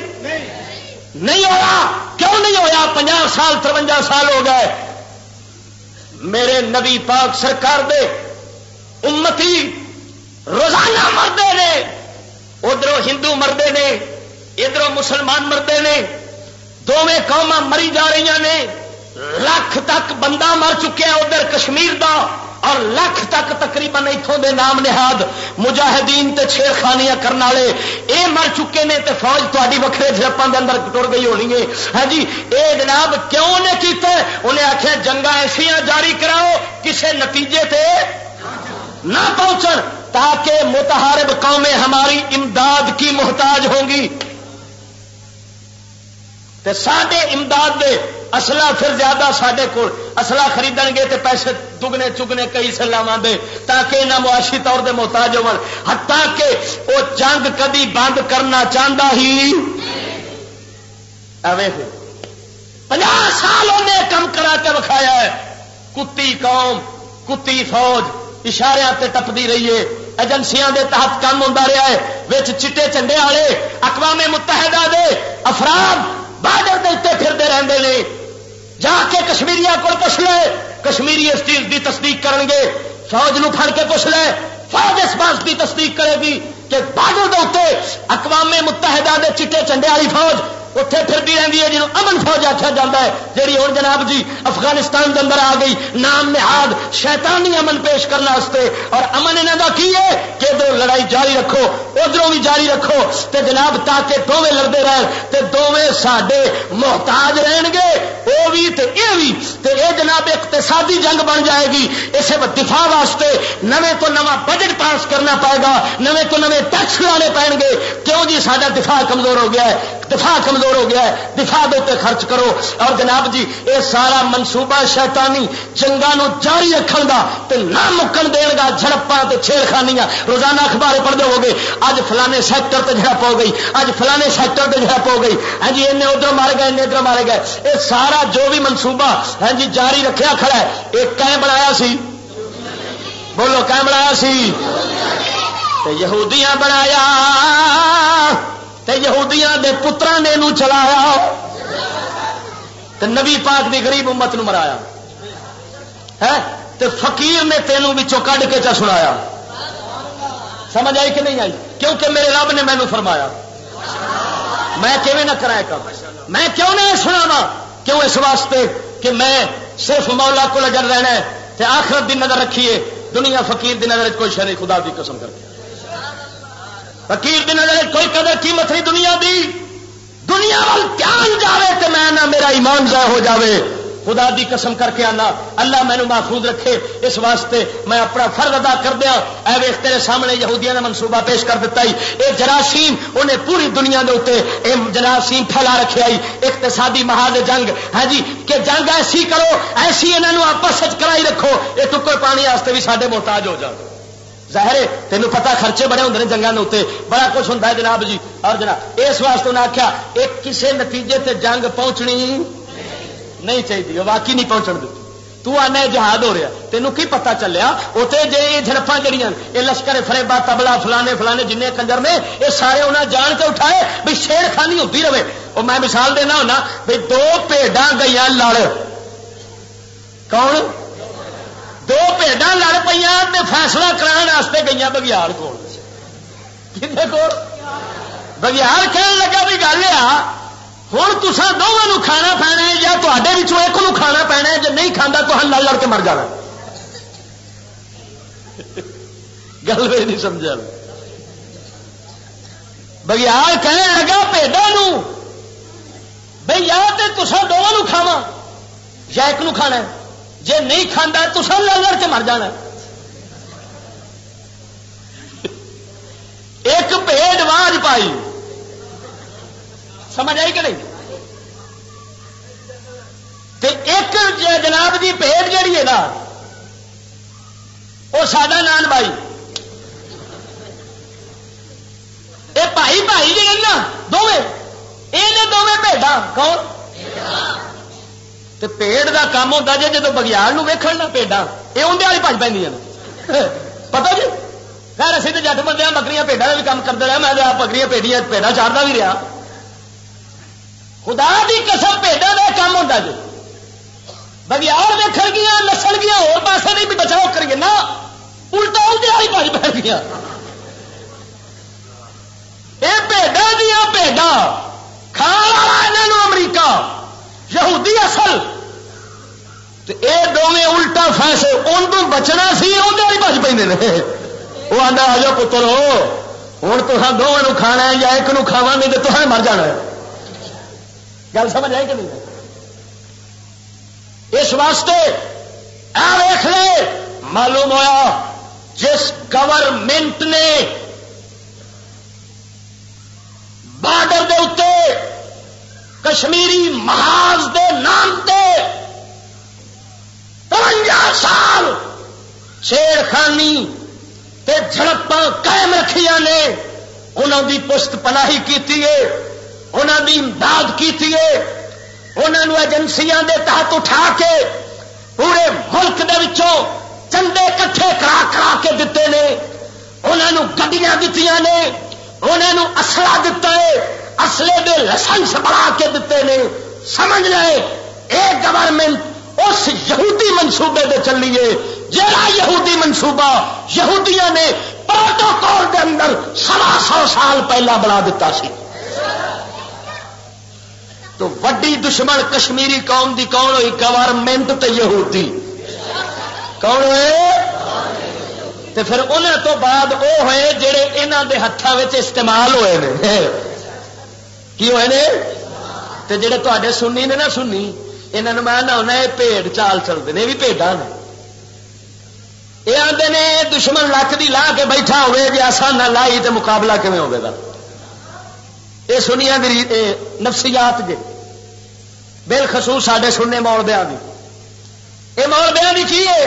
نہیں۔ ہوا کیوں نہیں ہویا؟ پنجا سال، ترونجا سال ہو گئے۔ میرے نبی پاک سرکار دے امتی روزانہ مرد نے ادھر ہندو مرد نے ادھر مسلمان مرد نے دونیں قوم مری جا رہی نے، لاکھ تک بندہ مر چکیا ادھر کشمیر کا اور لاکھ تک تقریباً اتوں دے نام نہاد مجاہدین تے چھیڑ خانیاں کرنے والے، اے مر چکے نے تے فوج تاری وکھرے جرپاں دے اندر ٹر گئی ہونی ہے۔ ہاں جی اے جناب کیوں نے کیتا ہے؟ انہیں آخیا جنگا ایسا جاری کراؤ کسے نتیجے تے نہ پہنچن تاکہ متحرب قومیں ہماری امداد کی محتاج ہوں گی۔ تے سڈے امداد دے اصلا پھر زیادہ سڈے کو اصلا خرید گے تو پیسے دگنے چگنے کئی سلاو دے، تاکہ انہیں معاشی طور دے محتاج ہو ہتا کہ وہ جنگ کدی بند کرنا چاہتا ہی۔ پناہ سال انہیں کم کرا کے وکھایا ہے۔ کتی قوم، کتی فوج اشارے تے ٹپتی رہی ہے۔ ایجنسیاں دے تحت کام ہوتا رہا ہے۔ وچ چٹے چنڈے والے، اقوام متحدہ دے افراد بارڈر کے اتنے پھرتے رہتے ہیں جا کے کشمیری کو پوچھ لے، کشمیری اس چیز کی تصدیق کریں گے، فوج نو پھڑ کے پوچھ لے، فوج اس بات کی تصدیق کرے گی کہ بارڈر کے اتنے اقوام متحدہ دے چٹے چنڈے والی فوج اتنے پھرتی رہتی ہے جنوب امن فوج آخیا جا ہے جی اور جناب جی افغانستان کے اندر آ گئی، نام نہاد شیطانی امن پیش کرنے اور امن انہوں کا کی ہے؟ کہ ادھر لڑائی جاری رکھو ادھر بھی جاری رکھو۔ تے جناب، تاکہ دونیں لڑتے رہن دونیں سڈے محتاج رہن گے۔ وہ بھی تے یہ بھی تے اے جناب اقتصادی جنگ بن جائے گی۔ اسے دفاع واسطے نویں تو نواں بجٹ پاس کرنا پائے گا، نویں تو نویں ٹیکس لانے پائیں گے۔ کیوں جی؟ سارا دفاع کمزور ہو گیا ہے۔ دفاع کمزور ہو گیا ہے۔ دفاع دے خرچ کرو۔ اور جناب جی یہ سارا منصوبہ شیطانی جنگا جاری رکھن کا نہ مکن دین گا جڑپا چھیڑخانیاں۔ روزانہ اخبار پڑھتے ہو گئے اج فلانے سیکٹر تے جڑپ ہو گئی اج فلانے سیکٹر تے جڑپ ہو گئی۔ ہاں جی ادھر مارے گئے ادھر مارے گئے۔ یہ سارا جو بھی منصوبہ ہاں جی جاری رکھا کھڑا ہے یہ کی بنایا سی۔ بولو کی بنایا سی۔ یہودیاں بنایا، تے یہودیاں دے پترا نے نو چلایا۔ تے نبی پاک دی غریب امت نو مرایا۔ ہے تے فقیر نے تینوں بچوں کڈ کے چا سنایا۔ سمجھ آئی کہ نہیں آئی؟ کیونکہ میرے رب نے مینو فرمایا۔ میں کیون نہ کرائے کام میں کیوں نہیں سنا کیوں اس واسطے کہ میں صرف مولا کو نظر رہنا ہے تے آخرت دی نظر رکھیے، دنیا فقیر دی نظر کوئی شری خدا دی قسم کر کے۔ فقیر دی نظر کوئی قدر قیمت نہیں دنیا دی۔ دنیا وال دھیان جائے تو میں نہ میرا ایمان ضائع ہو جاوے۔ خدا دی قسم کر کے آنا۔ اللہ مینو محفوظ رکھے۔ اس واسطے میں اپنا فرض ادا کر دیا۔ اے ویخ تیرے سامنے یہودیاں نے منصوبہ پیش کر دیتا ہی۔ اے جراثیم، انہیں پوری دنیا کے اتنے اے جراثیم پھیلا رکھے آئی۔ اقتصادی محاذ جنگ۔ ہے ہاں جی کہ جنگ ایسی کرو، ایسی انہوں آپس کرائی رکھو یہ ٹکر پانی واسطے بھی سارے محتاج ہو جائے ظاہر تینوں پتا خرچے بڑے ہوں جنگا کے اتنے بڑا کچھ ہوں جناب جی۔ اور جناب، اس واسطے انہیں آخیا ایک کسی نتیجے تے جنگ پہنچنی نہیں چاہیے واقعی نہیں پہنچن دی تو آنا جہاد ہو رہا۔ تینوں کی پتا چلیا؟ اتنے جی یہ جڑپا جہیا یہ لشکر فریبا، تبلا، فلانے فلانے جن کنجر نے یہ سارے انہیں جان کے اٹھائے بھی شیر خانی ہوتی رہے۔ وہ میں مثال دینا ہونا بھی دو پیڈا گئی لڑ۔ کون؟ دو پیڈا لڑ پہ فیصلہ کراستے گئی بگیار کو بگیار کہنے لگا بھی گل آ۔ ہوں تصا دونوں کھانا پینا یا تے ایک نو کھانا پینا جی نہیں کھانا تو ہم لڑ لڑ کے مر جانا۔ گل بھی نہیں سمجھا۔ بگیار کہنے لگا پیڈا بھائی یا تو تصا دونوں کھاوا یا ایک نو کھانا جی نہیں کھانا تو لڑ لڑ کے مر جانا۔ ایک پیڑ واج پائی۔ سمجھ آئی کہ نہیں؟ ایک جناب جی پیڑ جہی ہے نا وہ سڈا نان بھائی۔ یہ بھائی بھائی جی نا دونیں یہ دونیں بھیڈا کون؟ پیڑ کا کام ہوتا جی جب بگیار ویخ نا پیڈا یہ اندر والی پج پہ پتا جی؟ خیر، اسی تو جٹ بندے بکری پیڈا کا بھی کام کرتے رہے، میں بکری پیڑیاں پیڈا چاڑتا بھی رہا خدا بھی قسم پیڈا کا کام ہوتا جی۔ بگیار ویخ گیا نسل گیا اور پاسے نہیں بھی بچاؤ کریے نہ الٹا اندر والی پج پہ گیا یہ پیڈا دیا پیڈا کھان والا امریکہ یہودی اصل۔ اے دونیں الٹا فیصلے ان کو بچنا سی اندر ہی بچ پہ رہے۔ وہ آدھا آ جاؤ پتر، ہو ہوں تو دونوں کھانا ہے یا ایک نو کھاوا نہیں تو تمہیں مر جانا ہے۔ گل سمجھ آئی کہ نہیں؟ اس واسطے ویخ لے، معلوم ہوا جس گورنمنٹ نے بارڈر دے اتنے کشمیری محاذ دے نام تے ترنجا سال شیر خانی جڑپ قائم رکھیا نے، انہوں دی پشت پناہی کی انہوں دی امداد کی انہوں ایجنسیاں دے تحت اٹھا کے پورے ملک دے وچوں چندے کٹھے کرا کرا کے دیتے ہیں انہوں گڈیاں دیتی نے۔ انہوں اصلا دتا ہے۔ اصلے دے لائسنس بنا کے دیتے ہیں سمجھ لے، اے گورنمنٹ اس یہودی منصوبے دے چلیے جہاں یہودی منصوبہ یہودیاں نے پروٹوکول دے اندر سوا سو سال پہلا بنا دیتا سی۔ تو وڈی دشمن کشمیری قوم دی کون ہوئی؟ گورنمنٹ تے یہودی۔ کون ہوئے؟ تے پھر انہوں تو بعد وہ ہوئے جڑے انہوں دے ہاتھوں استعمال ہوئے نے۔ کی ہوئے نے؟ تے جڑے تے سنی نے نا سنی یہاں میں نہ یہ پیڑ چال چلتے ہیں یہ بھی پیڈا نے۔ یہ آتے نے، دشمن لک دی لا کے بیٹھا ہوئے جی آسان نہ لائی تو مقابلہ کیون ہوگا یہ سنیا نفسیات جے۔ بالخصوص سڈے سننے مول دیا یہ مول دیا کی ہے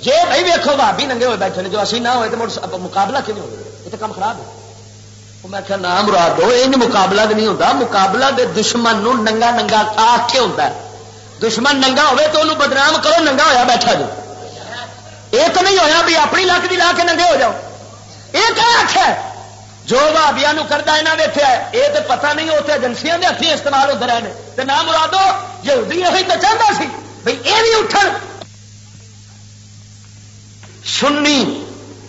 جی بھائی ویکو بھابی ننگے ہوئے بیٹھے جو اسی نہ ہوئے تو مقابلہ کیوں ہوگا یہ تو کام خراب ہے۔ میں کیا نام مراد دو یہ مقابلہ نہیں ہوتا مقابلہ دے دشمن نو ننگا ننگا آخ کے ہوتا ہے۔ دشمن ننگا ہوئے تو انہوں بدنام کرو، ننگا ہویا بیٹھا جو۔ یہ تو نہیں ہویا بھی اپنی لک بھی لا کے ننگے ہو جاؤ۔ یہ کیا آخر جو بھابیا کرتا یہاں دیکھا یہ تو پتا نہیں اتنے ایجنسیاں کے ہاتھی استعمال ہوتے رہے تو نہ مرادو جلدی یہ تو چاہتا سی بھائی یہ بھی اٹھ سنی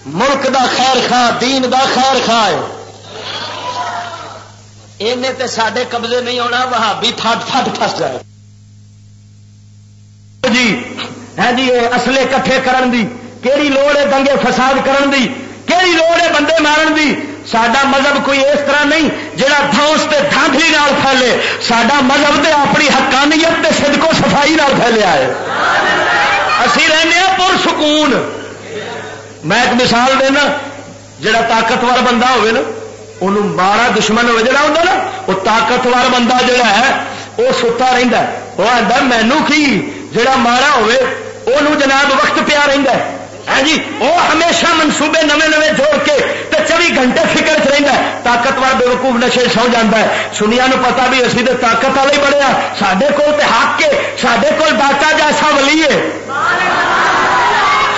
ملک دا خیر خاں دین دا خیر خاں ہے۔ تے سڈے قبضے نہیں ہونا وہ بھی فٹ فٹ فس جائے۔ جی ہے جی اصلے کٹھے کرن دی، کیڑی لوڑ ہے دنگے فساد کرن دی، کیڑی لوڑ ہے بندے مارن دی۔ سڈا مذہب کوئی اس طرح نہیں جہاں دھوس سے دھاندلی پھیلے۔ سڈا مذہب تے اپنی حقانیت تے صدق و صفائی نال پھیلیا ہے اسی رہنے پر سکون میں ایک مثال دینا جڑا طاقتور بندہ ہوئے نا انہوں مارا دشمن ہوئے جڑا ہوتا نا، وہ طاقتور بندہ جڑا ہے، وہ ستا رہتا وہ آتا مینو کی؟ جڑا مارا ہوئے وہ جناب وقت پیا رہتا ہے۔ ہاں جی؟ وہ ہمیشہ منصوبے نوے نوے جوڑ کے تے چوبی گھنٹے فکر چ رہتا ہے۔ طاقتور بے وقوف نشے سو جاتا ہے۔ سنیا نو پتا بھی اسی تو طاقت والے بڑے ہاں۔ سڈے کول حق کے سڈے کول داتا جیسا ولی ہے۔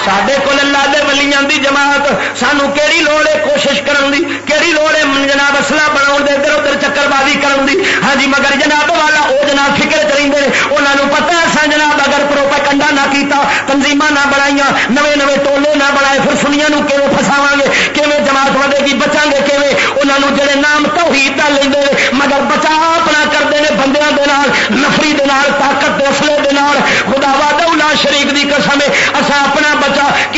سڈے کول اللہ دے ولیاں دی جماعت سانو کیڑی لوڑ ہے کوشش کرن دی کیڑی لوڑ ہے جناب اصلا بنا دے ادھر ادھر چکر بازی کرن دی ہاں جی مگر جناب والا وہ جناب فکر چلیں انہوں پتا سا جناب اگر پروپا کنڈا نہ کیتا تنظیم نہ بنائی نوے نوے ٹولے نہ بنائے پھر سنیا کیون فساو گے کیون جماعت ودے گی بچا گے کیون انہوں جڑے نام تو ہی لے مگر بچا اپنا کرتے ہیں بندیاں دے نال نفری دے نال طاقت دے اصلے دے نال خدا وا دولا شریف دی قسم اصا اپنا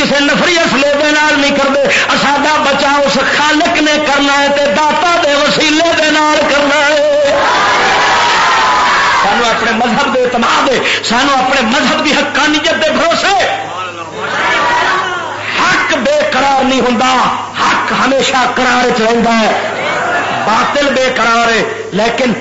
کسی نفری اصلے دے نال نہیں کرتے۔ ساڈا بچا اس خالق نے کرنا ہے تے داتا دے وسیلے دے نال کرنا ہے۔ سانو اپنے مذہب دے اعتماد دے، سانو اپنے مذہب کی حقانیت دے بھروسے۔ حق بے قرار نہیں ہوں حق ہمیشہ قرار چاہتا ہے۔ باطل بے قرار ہے، لیکن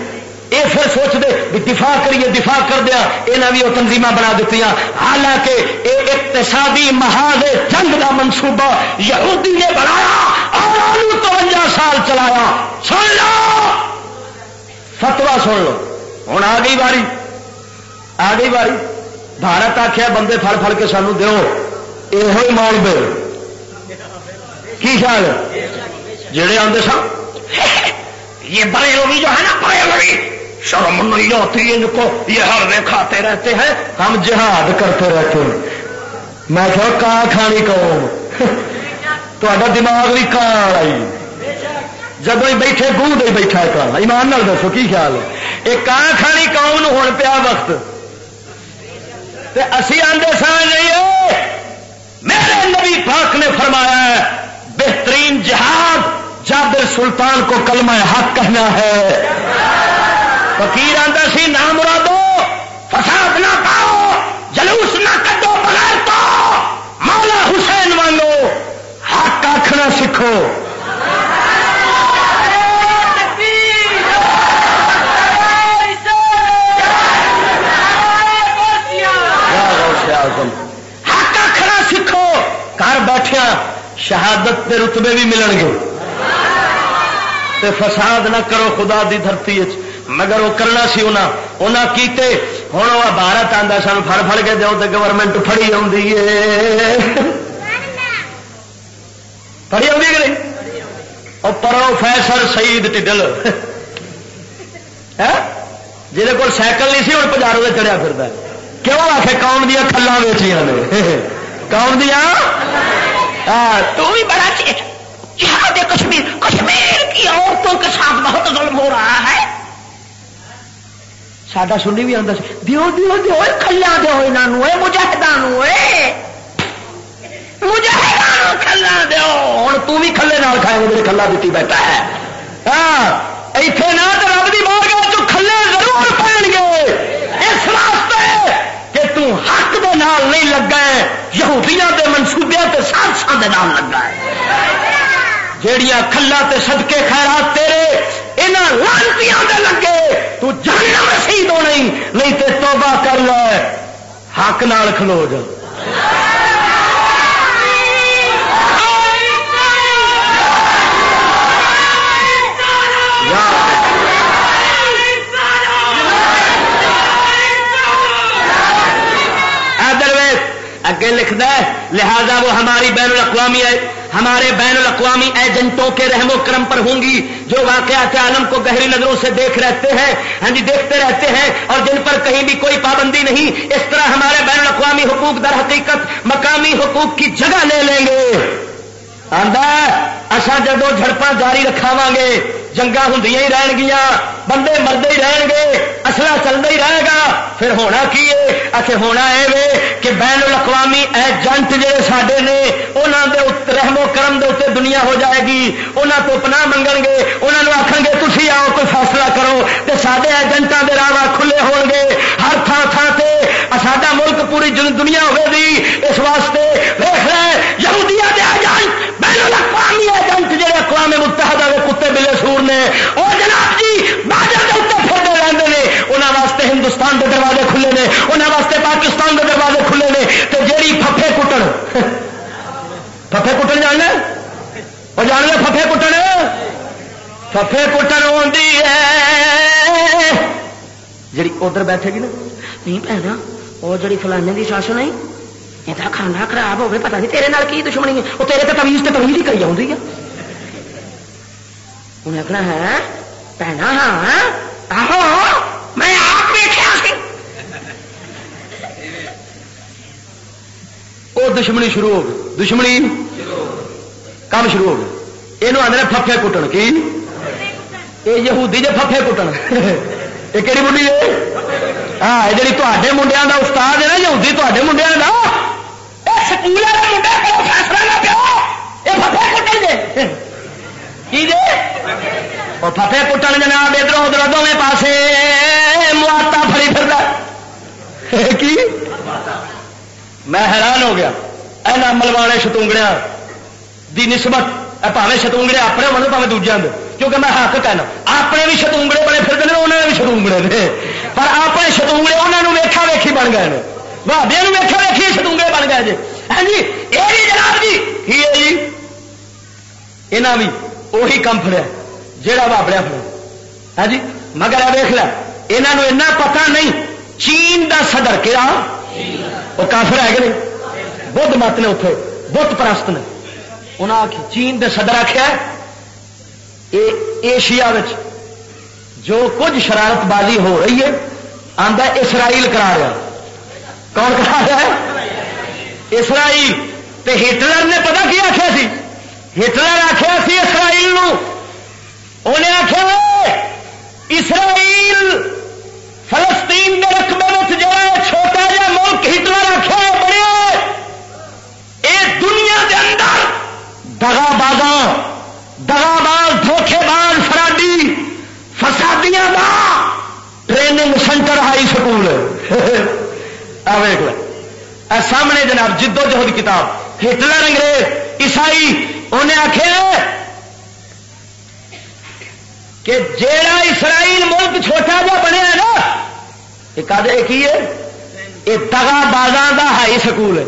یہ پھر سوچ دے بھی دفاع کریے، دفاع کر دیا یہاں بھی وہ تنظیم بنا دیتی حالانکہ یہ اقتصادی محاذ جنگ کا منصوبہ یہودی نے بنایا اور توجہ سال چلایا۔ سن لو! فتوا سن لو۔ ہوں آ گئی باری۔ آ گئی باری۔ بھارت آخیا بندے فل فل کے سانو دو یہ مول بے کی خیال جڑے آتے سن؟ [LAUGHS] یہ بڑے لوگ جو ہے نا، بڑے لوگ شرم نہیں ہوتی ان کو، یہ ہر میں کھاتے رہتے ہیں۔ ہم جہاد کرتے رہتے ہیں۔ میں کہ کہاں کھانی قوم تا دماغ بھی کان آئی جب ہی بیٹھے گوند ہی بیٹھا ہے کان ایمان نال دسو، کی خیال ہے؟ یہ کہاں کھانی قوم ہو پیا وقت۔ اسی آدھے سمجھ نہیں میرے نبی پاک نے فرمایا ہے، بہترین جہاد جابر سلطان کو کلمہ حق کہنا ہے۔ فقیر آتا سی نام مرادو، فساد نہ پاؤ، جلوس نہ کٹو بغیر تو مولا حسین مانگو حق آخنا سیکھو۔ حق آخنا سیکھو۔ گھر بیٹھیا شہادت کے رتبے بھی ملن گے تے فساد نہ کرو خدا دی دھرتی مگر وہ کرنا سی انہاں۔ انہاں کیتے۔ ہوں وہ بھارت آتا سن فڑ فڑ کے دو تو گورنمنٹ فڑی آئی فڑی آ نہیں؟ اور پروفیسر سعید ٹڈل۔ ہاں؟ جہد کو سائیکل نہیں سی ہوں پجاروں سے چڑھیا پھر کیوں؟ آ کے قوم دیا کھلا ویچیاں نے۔ قوم دیا ہاں، تو بھی بڑا جہاد کشمیر۔ کشمیر کی عورتوں کے ساتھ بہت ظلم ہو رہا ہے۔ ساڈا سنی بھی آتا دیو دیو دیو کھلا دو یہاں مجاہدان مجاہدان کھلا دو ہوں تم بھی کھلے نال کھائے میرے کھلا دیتی بیٹھا ہے ہاں ایتھے نہ تو رب کی بول گیا تو کھلے ضرور پہن گے اس واسطے کہ تو حق دے نال نہیں لگا ہے یہودیاں دے منصوبے تے سانساں دے نال لگا ہے جیڑیاں کھلا تے صدقے خیرات تیرے یہاں لانتیاں دے لگے تو جہنم رسید ہو نہیں نہیں تے توبہ کر لے۔ حق نال کھلو جا۔ اگے لکھتا ہے لہذا وہ ہماری بین الاقوامی ہے۔ ہمارے بین الاقوامی ایجنٹوں کے رحم و کرم پر ہوں گی جو واقعات عالم کو گہری نظروں سے دیکھ رہتے ہیں۔ ہاں جی دیکھتے رہتے ہیں اور جن پر کہیں بھی کوئی پابندی نہیں، اس طرح ہمارے بین الاقوامی حقوق در حقیقت مقامی حقوق کی جگہ لے لیں گے۔ اصا جدو جھڑپا جاری رکھاو گے۔ جنگا ہوں ہی رہن گیا بندے مرد ہی رہن گے اصلا چلتا ہی رہے گا پھر ہونا کی ہے اچھے ہونا ہے کہ بین الاقوامی ایجنٹ جہے سڈے نے انہوں دے رحم و کرم دے اتنے دنیا ہو جائے گی انہوں تو پناہ منگن گے انہوں نے آخر گے تھی آؤ کوئی فیصلہ کرو تو سارے ایجنٹوں کے راہ کھلے ہو گے ہر تھان تھان سے ساڈا ملک پوری دنیا ہوگی اس واسطے ویخ رہے یہودیا دے اقوام متحدہ کے کتے بلے سور نے۔ وہ جناب جی بادل کے اتنے پھرتے رہتے ہیں انہوں واسطے ہندوستان کے دروازے کھلے نے۔ انہوں واسطے پاکستان کے دروازے کھلے نے۔ تو جیڑی پھفے کٹن۔ [LAUGHS] پھفے کٹن جاننا؟ وہ جان لے پھفے کٹن؟ پھفے کٹن آتی ہے۔ جی ادھر بیٹھے گی نا۔ نہیں پہنا وہ جڑی فلانے کی سس نہیں، یہ کھانا خراب ہوگا پتا نہیں تیرے نال کی دشمنی ہے۔ وہ تیرے تو تمیز تو تمیز ہی کری آئی ہے۔ انہیں آخنا ہے؟ پہنا ہاں؟ آہو میں آپ دیکھا وہ دشمنی شروع ہو گئی۔ دشمنی کام شروع ہو گیا یہ آدھے پفے کٹن، کی؟ یہ یہودی جی پفے کٹن۔ [LAUGHS] یہ کہڑی منڈی ہے؟ ہاں یہ جی تے منڈیا کا استاد ہے نا، یہودی تے منڈیا کا سکول فیصلہ نہ پیا یہ فتح کٹن گے کی جی وہ فتح کٹن جناب ادھر ادھر دونوں پاسے مواتا فری پھر کی میں حیران ہو گیا اینا ملوانے شتونگڑیا دی نسبت پاوے شتونگڑے اپنے ہونے پاوے دوجے اندر کیونکہ میں حق کہنا اپنے بھی شتونگڑے بڑے پھرتے ہیں انہوں نے بھی شتونگڑے نے پر اپنے شتونگڑے انہوں نے ویکھا ویکھی بن گئے بھابیا ویکھا ویکھی شتونگڑے بن گئے جی ہاں جی یہ بھی جناب جی کی ہے جی یہاں بھی وہی کم فریا جہا بابڑیا فریا ہاں جی مگر ویخ لیا یہاں پتا نہیں چین دا صدر کیا وہ کافر ہے کہ نہیں بدھ مت نے اتنے بت پرست نے انہیں آخ چین دے صدر آخیا ایشیا جو کچھ شرارت بازی ہو رہی ہے آدھا اسرائیل کرا رہا کون کرا رہا ہے اسرائیل تے ہٹلر نے پتا کی آخیا سی ہٹلر آخیا سی اسرائیل انہیں آخیا اسرائیل فلسطین کے رقبے میں جو ہے، چھوٹا جا ملک ہٹلر آخیا بڑے یہ دنیا کے اندر دگا بازا دگا باز دھوکھے باز فرادی فسادیاں دا ٹریننگ سینٹر ہائی سکول۔ سامنے جناب جدو جہد کتاب، ہٹلر انگریز، عیسائی انہیں آخیا کہ جیڑا اسرائیل ملک چھوٹا جا بنیا نا، یہ کی ہے؟ یہ دگا بازاں کا ہائی سکول ہے۔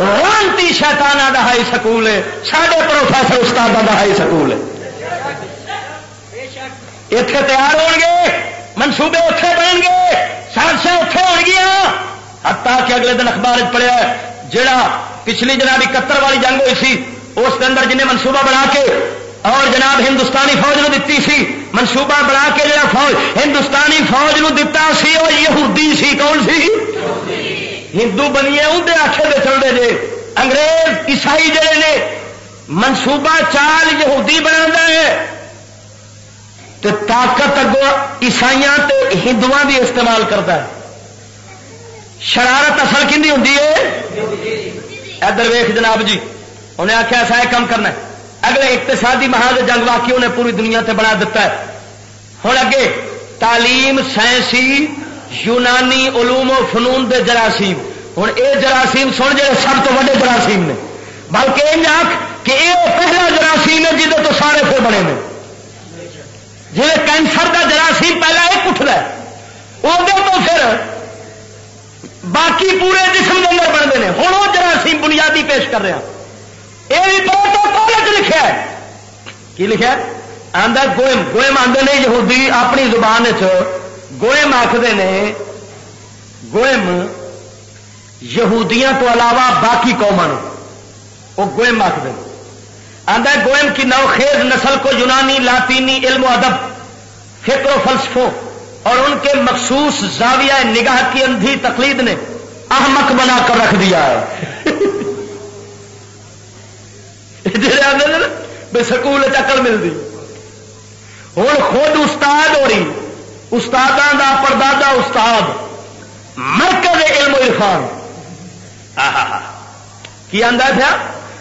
رانتی شیتانا کا ہائی سکول ہے۔ سارے پروفیسر استاد کا ہائی سکول ہے۔ اتے تیار ہو گے، منصوبے اتے بن گے سانسیں اتے ہو گیا ہتا کہ اگلے دن اخبار پڑھیا جڑا پچھلی جناب اکہتر والی جنگ ہوئی سی، اس کے اندر جنہیں منصوبہ بنا کے اور جناب ہندوستانی فوج نو دتی سی، منصوبہ بنا کے جڑا فوج ہندوستانی فوج نو دتا سی، وہ یہودی سی، کون سی؟ ہندو بنیے اندر آخے دے چلتے جے۔ انگریز، عیسائی جڑے نے منصوبہ چال یہودی بنا ہے۔ تو طاقت اگو عیسائی ہندو بھی استعمال کرتا ہے۔ شرارت اصل کی ہوں ادھر ویخ جناب جی انہیں آخیا ایسا یہ کام کرنا اگلے اقتصادی محاذ جنگ واقعی انہیں پوری دنیا تے بنا دیتا ہے۔ ہوں اگے تعلیم، سائنسی، یونانی علوم و فنون دے جراثیم۔ ہوں اے جراثیم سن جائے سب تو وڈے جراثیم نے۔ بلکہ یہ آخ کہ یہ پہلا جراثیم ہے جہد تو سارے پھر بنے نے۔ جی کینسر کا جراثیم پہلا یہ اٹھتا ہے وہ تو پھر باقی پورے جسم کے اندر بنتے ہیں۔ ہوں وہ جراثیم بنیادی پیش کر رہا یہ بھی کالج لکھا ہے۔ کی لکھا آدھا گوئم۔ گوئم آدھے نے یہودی اپنی زبان گوئم آخر نے، گوئم یہودیاں تو علاوہ باقی قوما وہ گوئم آخر آدھا گوئم کی نو خیز نسل کو یونانی، لاطینی، علم و ادب فکر و فلسفوں اور ان کے مخصوص زاویہ نگاہ کی اندھی تقلید نے احمق بنا کر رکھ دیا ہے۔ [LAUGHS] بے سکول چکل ملتی ہوں خود استاد ہو رہی استاد کا پردادا استاد، مرکز علم و عرفان۔ کی آدھا تھا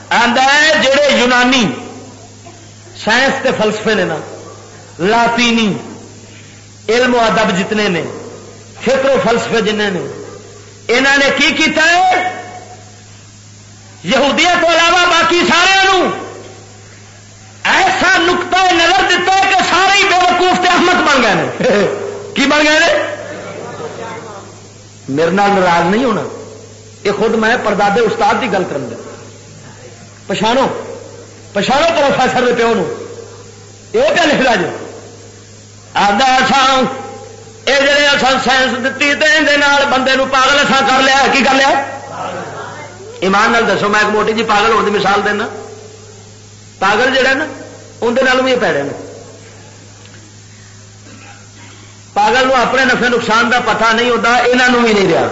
آدھا ہے جڑے یونانی سائنس کے فلسفے نے نا، لاطینی علم و ادب جتنے نے فکر و فلسفے جنہیں نے۔ انہوں نے کی کیتا ہے؟ یہودیت کو علاوہ باقی سارے ایسا نقطہ نظر دیتا ہے کہ سارے ہی بے وقوف کے احمد بن گئے [LAUGHS] کی بن گئے میرے نال ناراض نہیں ہونا۔ یہ خود میں پردادے استاد کی گل کر پچھاڑو پچھاڑو پروفیسر کے پیو یہ کیا لکھ رہا جو جی؟ آدھا یہ جڑے اصل سائنس دیتی بندے پاگل اصا کر لیا کی کر لیا ایمان نال دسو میں ایک موٹی جی پاگل ہونے کی مثال دینا پاگل جہا نا اندر بھی پیڑے نے پاگل نو اپنے نفے نقصان دا پتہ نہیں ہوتا یہاں بھی نہیں رہا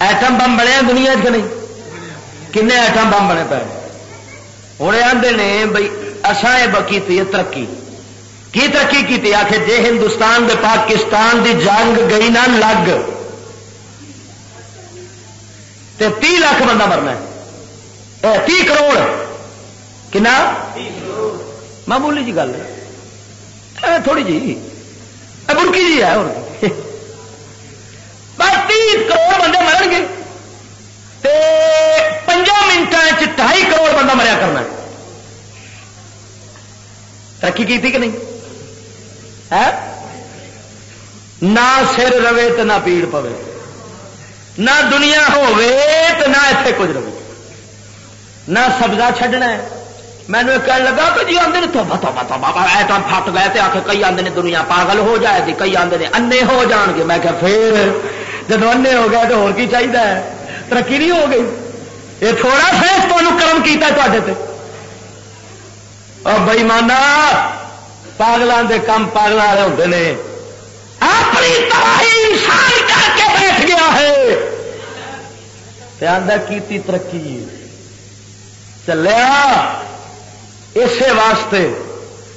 ایٹم بم بنے دنیا چ نہیں کنے ایٹم بم بنے پے ہوں آدھے نے بھائی اچھا اصا کی ترقی۔ کی ترقی کی آخر جی ہندوستان دے پاکستان دی جنگ گئی نہ لگ۔ تے تی لاکھ بندہ مرنا ہے۔ تی کروڑ۔ کنا؟ معمولی جی گل ہے۔ تھوڑی جی۔ بڑکی جی ہے بس تی کروڑ بندے مرن گے۔ پنجا منٹ ڈھائی کروڑ بندہ مریا کرنا ہے۔ ترقی کی کہ نہیں؟ نہ سر رہے تو نہ پیڑ پوے۔ نہ دنیا ہوے تو نہ اتنے کچھ رہے نہ سبزہ چڈنا مینو کہنے لگا کہ جی آدھے تو بتا بتا بابا ایٹم پھٹ گئے آ کے کئی آدھے نے دنیا پاگل ہو جائے گی، کئی آدھے انے ہو جان گے۔ میں کہ پھر جب انے ہو گئے تو ہو چاہیے ترقی نہیں ہو گئی۔ یہ تھوڑا فیس تمہیں کرم کیا تے۔ اور بئی مانا پاگلوں کے کام پاگل والے ہوتے ہیں اپنی تباہی انسان کر کے بیٹھ گیا ہے۔ کی ترقی۔ چلیا اسی واسطے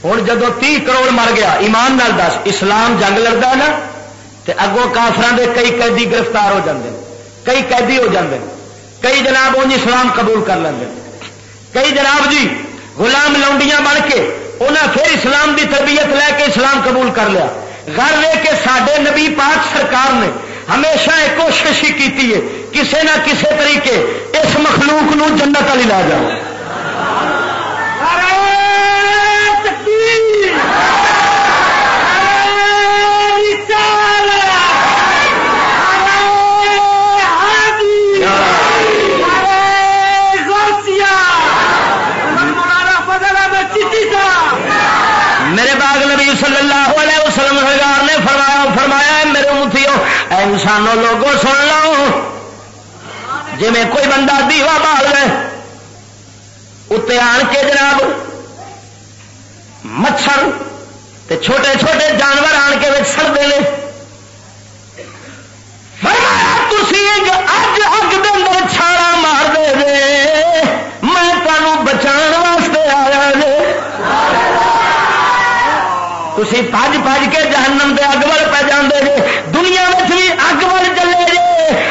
ہوں جدو تی کروڑ مر گیا، ایمان نال دس، اسلام جنگ لڑتا نا تو اگوں کافران دے کئی قیدی گرفتار ہو جاندے کئی قیدی ہو جاندے کئی جناب انج اسلام قبول کر لیں کئی جناب جی غلام لونڈیاں بن کے انہیں پھر اسلام دی تربیت لے کے اسلام قبول کر لیا۔ گھر لے کے سڈے نبی پاک سرکار نے ہمیشہ ایک کوشش ہی کی کسی نہ کسی طریقے اس مخلوق نو جنت والی لا جاؤ۔ میرے باغ نبی صلی اللہ علیہ وسلم سرکار نے فرمایا فرمایا، میرے متھیو اے انسانوں، لوگوں، سن لو۔ جی میں کوئی بندہ دیوا بال گئے اتنے آن کے جناب، مچھر تے چھوٹے چھوٹے جانور آن کے سڑتے ہیں۔ فرمایا تھی اج اگ دن چھاڑا تھی پج پج کے جہنم دے اگ وال پہ جانے جی دنیا میں بھی اگ وال چلے جی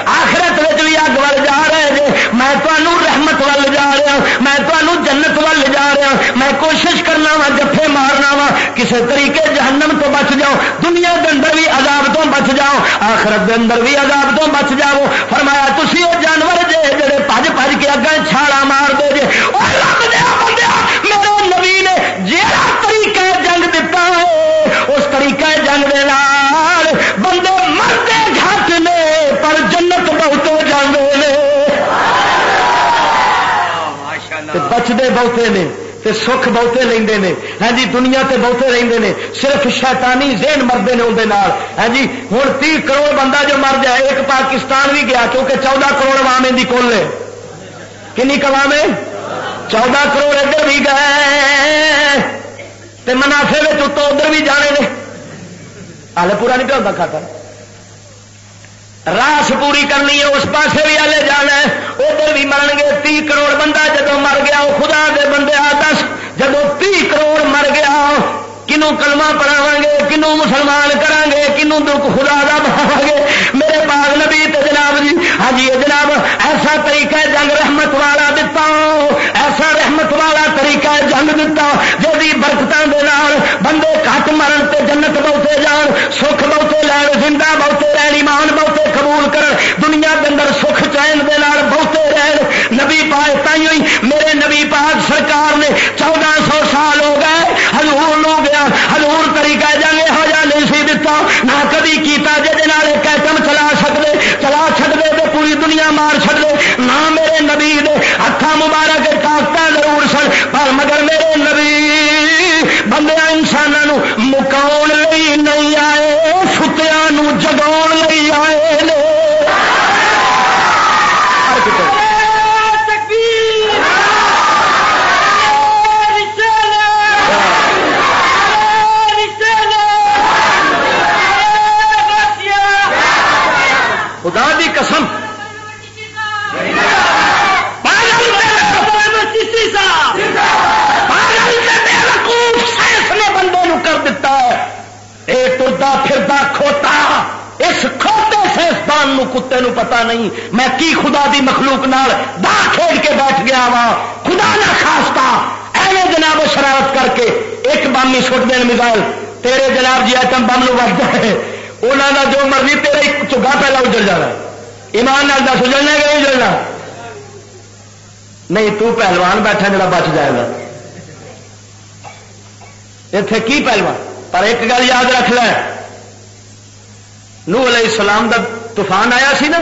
آخرت بھی اگ وال جا رہے جی میں تمہوں رحمت وال جا رہا میں تمہوں جنت وال جا رہا میں کوشش کرنا وا، جفے مارنا وا کسی طریقے جہنم تو بچ جاؤ، دنیا کے اندر بھی عذاب تو بچ جاؤ، آخرت کے اندر بھی عذاب تو بچ جاؤ۔ فرمایا تھی وہ جانور جے، جڑے پج پج کے اگیں چھالا مار دے جے بچتے بہتے نے، تے سکھ بہتے لیندے نے۔ ہاں جی دنیا تے بہتے رہندے نے، صرف شیطانی ذہن مردے نے اندر ہاں جی ہوں تی کروڑ بندہ جو مر جائے، ایک پاکستان بھی گیا کیونکہ چودہ کروڑ عوام ان کی کل ہے کنی کلام ہے؟ چودہ کروڑ ادھر بھی گئے۔ تے منافے میں تو ادھر بھی جانے نے۔ ہال پورا نہیں پہ کھاتا۔ راس پوری کرنی ہے، اس پاسے بھی آلے جانا ہے۔ ادھر بھی مرن گے تی کروڑ بندہ جدو مر گیا وہ خدا دے بندے آ دس جدو تی کروڑ مر گیا کنو کلمہ پڑھاو گے کنو مسلمان کریں گے کنو دکھ خدا کا بہا گے میرے باغ نبی تے جناب جی ہاں جی جناب، ایسا طریقہ جنگ رحمت والا دتا۔ ایسا رحمت والا طریقہ جنگ دتا جی برکتوں کے نال بندے کٹ مرن تے جنت بہتے جان، سکھ بہتے لین، زندہ بہتے رہن ایمان بہتے قبول کر دنیا کے اندر سکھ چین دے نال بہتے رہن۔ نبی پاک تھی میرے نبی پاک سرکار نے چودہ سو سال ہو گئے ہزور لوگ کدی کہہ جانے یہو جا نہیں سی دتا، نہ کدی کیتا جہد کیٹم چلا سکتے چلا چڑتے تو پوری دنیا مار چڑے نہ میرے نبی دے ہاتھ مبارک طاقت ضرور سن، پر مگر سائنسدان کتے نو پتا نہیں، میں کی خدا دی مخلوق نال دا کھیل کے بیٹھ گیا وا خدا نہ خاصتا ایویں جناب شرارت کر کے ایک بامی سٹ دین میزائل تیرے جناب جی ایٹم بم نو وجد ہے انہوں کا جو مرضی تیرا چگا پہلا اجڑ جانا ایمان نال دس اجڑنا کہ اجڑنا؟ نہیں، تو پہلوان بیٹھا جڑا بچ جائے گا۔ اتے کی پہلوان؟ پر ایک گل یاد رکھ لے نو علیہ السلام دا طوفان آیا سی نا؟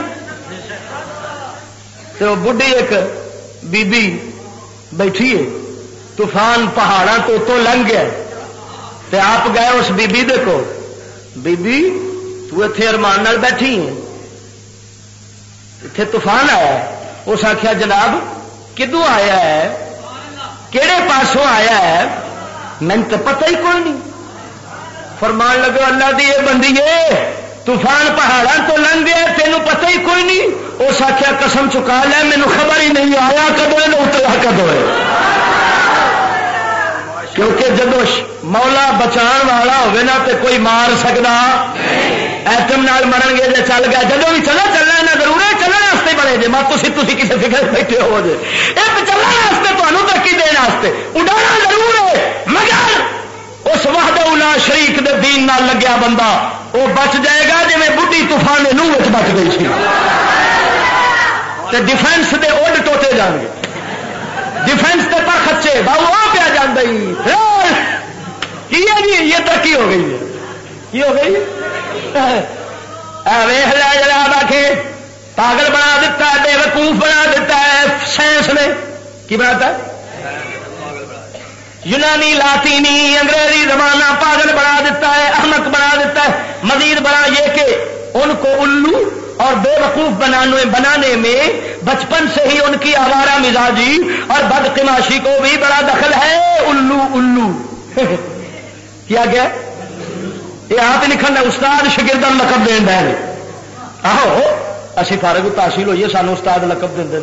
تو بڑھی ایک بی بی بیٹھی ہے۔ طوفان پہاڑا تو تو لنگ گیا تے آپ گئے اس بی بی دے کو بی بی تو اتے ارمان بیٹھی اتے طوفان آیا اس آخیا جناب کدو آیا ہے؟ کہڑے پاسوں آیا ہے؟ من تو پتہ ہی کوئی نہیں۔ فرمان لگو، اللہ دی یہ بندی ہے۔ طوفان پہاڑوں تو لنگ گیا تینوں پتہ ہی کوئی نہیں۔ اس آخیا قسم چکا لیا مینو خبر ہی نہیں آیا کدو اترا کدو کیونکہ جب مولا بچان والا ہوگا نا تو کوئی مار سکتا ایٹم نال مرن گے جی چل گیا جب بھی چلو چلنا یہاں ضرور ہے چلنے واسطے بڑے جی مت تھی تھی کسی فکر بیٹھے ہو جائے ایک چلنے واسطے تمہیں ترقی دن اڈانا ضرور ہے، مگر اس وقت لا شریک دے دین نال لگیا بندہ، وہ بچ جائے گا جی بڑھی طوفان کے نوہ بچ گئی سی۔ ڈیفینس دے اوڈ ٹوٹے جان گے۔ ڈیفینس کے پر خچے باؤ آ پیا جانا جی؟ یہ ترقی ہو گئی ہے۔ کی ہو گئی؟ ویخ لیا جا کے پاگل بنا دیتا ہے، بے وقوف بنا دیتا ہے سائنس نے۔ کی بناتا ہے؟ یونانی، لاطینی، انگریزی زمانہ پاگل بنا دیتا ہے احمد بنا دیتا ہے۔ مزید بنا یہ کہ ان کو الو اور بے وقوف بنانے بنانے میں بچپن سے ہی ان کی آوارہ مزاجی اور بدقماشی کو بھی بڑا دخل ہے۔ الو الو۔ [LAUGHS] کیا گیا؟ یہ آپ لکھن استاد شگرد لقب دین رہے آہو اسی فارغ تحصیل ہوئیے سانو استاد لقب دیں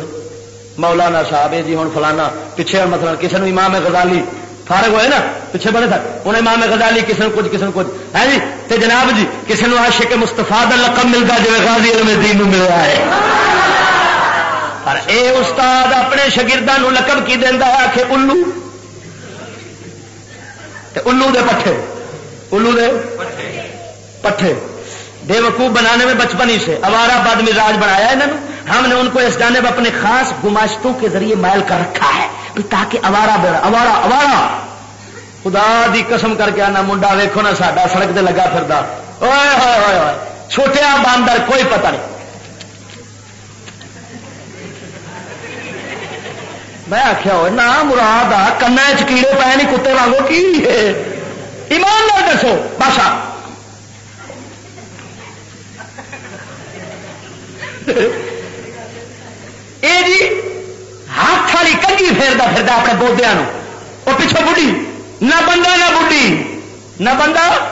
مولانا صاحب جی ہوں فلانا، پیچھے مطلب کسی نے امام غزالی فارغ ہوئے نا، پیچھے بڑے تھا انہیں امام غزالی کسی نے کچھ کسی نے کچھ۔ ہے جی؟ تے جناب جی کسی نے عاشق مستفا کا لقب ملتا جی غازی علم دین مل رہا ہے؟ پر اے استاد اپنے شگردوں لقب کی دینا ہے؟ آخے الو۔ تے الو دے پٹھے۔ الو دے پٹھے۔ بے وقوف بنانے میں بچپن ہی سے۔ اوارا بد مزاج بنایا انہوں ہم نے ان کو اس جانب اپنے خاص گماشتوں کے ذریعے مائل کر رکھا ہے۔ تاکہ اوارا بیڑا اوارا اوارا خدا دی قسم کر کے آنا منڈا ویکو نا ساڈا، سڑک دے لگا پھر چھوٹیا باندر کوئی پتہ نہیں۔ میں آخیا ہو نہ مراد آ کنا چکیڑے پائے نہیں، کتے واگو کی ایمان نہ دسو باشا اے جی ہاتھ والی کنگی پھیرتا پھرتا اپنے بودیا وہ پچھو بڑھی نہ بندہ، نہ بڑھی نہ بندہ؟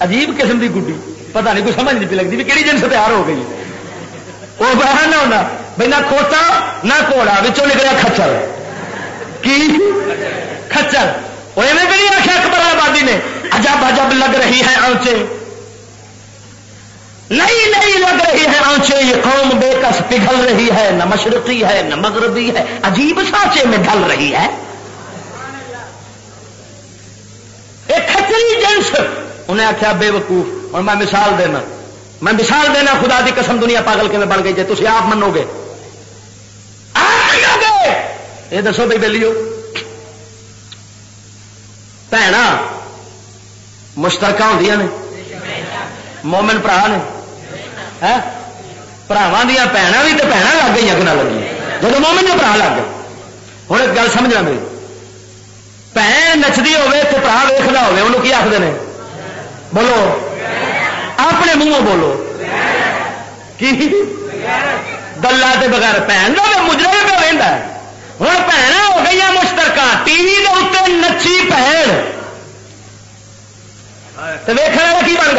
عجیب قسم کی گڈی پتا نہیں، کوئی سمجھ نہیں پی لگتی بھی کہڑی جنس تیار ہو گئی۔ وہ بہر نہ ہونا۔ بھائی نہ کھوتا، نہ کوڑا بچوں نکلیا کچر کی؟ کچر وہ ایویں بھی نہیں آخیا اکبر آبادی نے؟ عجب عجب لگ رہی ہے آنچے۔ نئی نئی لگ رہی ہے آنچے، یہ قوم بے کس پگھل رہی ہے، نہ مشرقی ہے، نہ مغربی ہے، عجیب سانچے میں ڈھل رہی ہے۔ ایک کھچری جنس، انہیں آخیا بے وقوف، اور میں مثال دینا۔ میں مثال دینا، خدا دی قسم دنیا پاگل کے میں بڑھ گئی جی تھی آپ منو گے۔ یہ دسو بھائی بہلیو بھن مشترکہ ہوں نے۔ مومن برا نے۔ براوا دیا بھن بھی تو بھن لگ گئی اگنا لگی جب مومن برا لگ گئے ہوں ایک گل سمجھنا میری بھن نچتی ہوے تو برا ویخلا ہوے انہوں کی آخر نے بولو اپنے منہوں بولو کی گلا کے بغیر بھن کا مجرے پہ رہتا ہے ہوں بھن ہو گئی مشترکہ ٹی وی کے اتنے نچی بھن تو ویخنے کی بن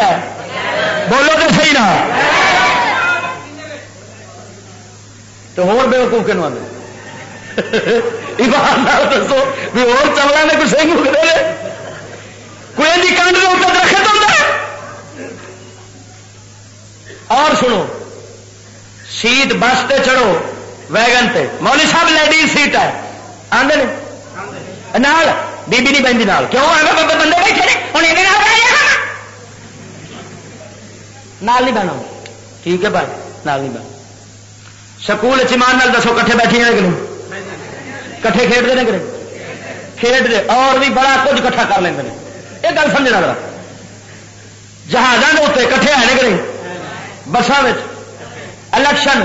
بولو تو صحیح نہ تو ہو بے وقوف کے آدھے دسو بھی اور چلنا نے کوئی صحیح اگلے کوئی ان کنڈ کے اوپر درخت ہوتا اور سنو، سیٹ بس تے چڑھو، ویگن تے۔ مولی صاحب لیڈیز سیٹ ہے۔ آدھے نال، بی بی نہیں بہن کیوں؟ بندے بیٹھے ہوں نال نہیں بہنا ٹھیک ہے بھائی، نال نہیں بہنا سکول چمان دسو کٹھے بیٹھے ہیں کہ نہیں کٹھے کھیڈتے ہیں کہ نہیں کھیڈتے اور بھی بڑا کچھ کٹھا کر لیں یہ گل سمجھنا ذرا جہازوں کے اتنے کٹھے آئے کہ نہیں بسان الیکشن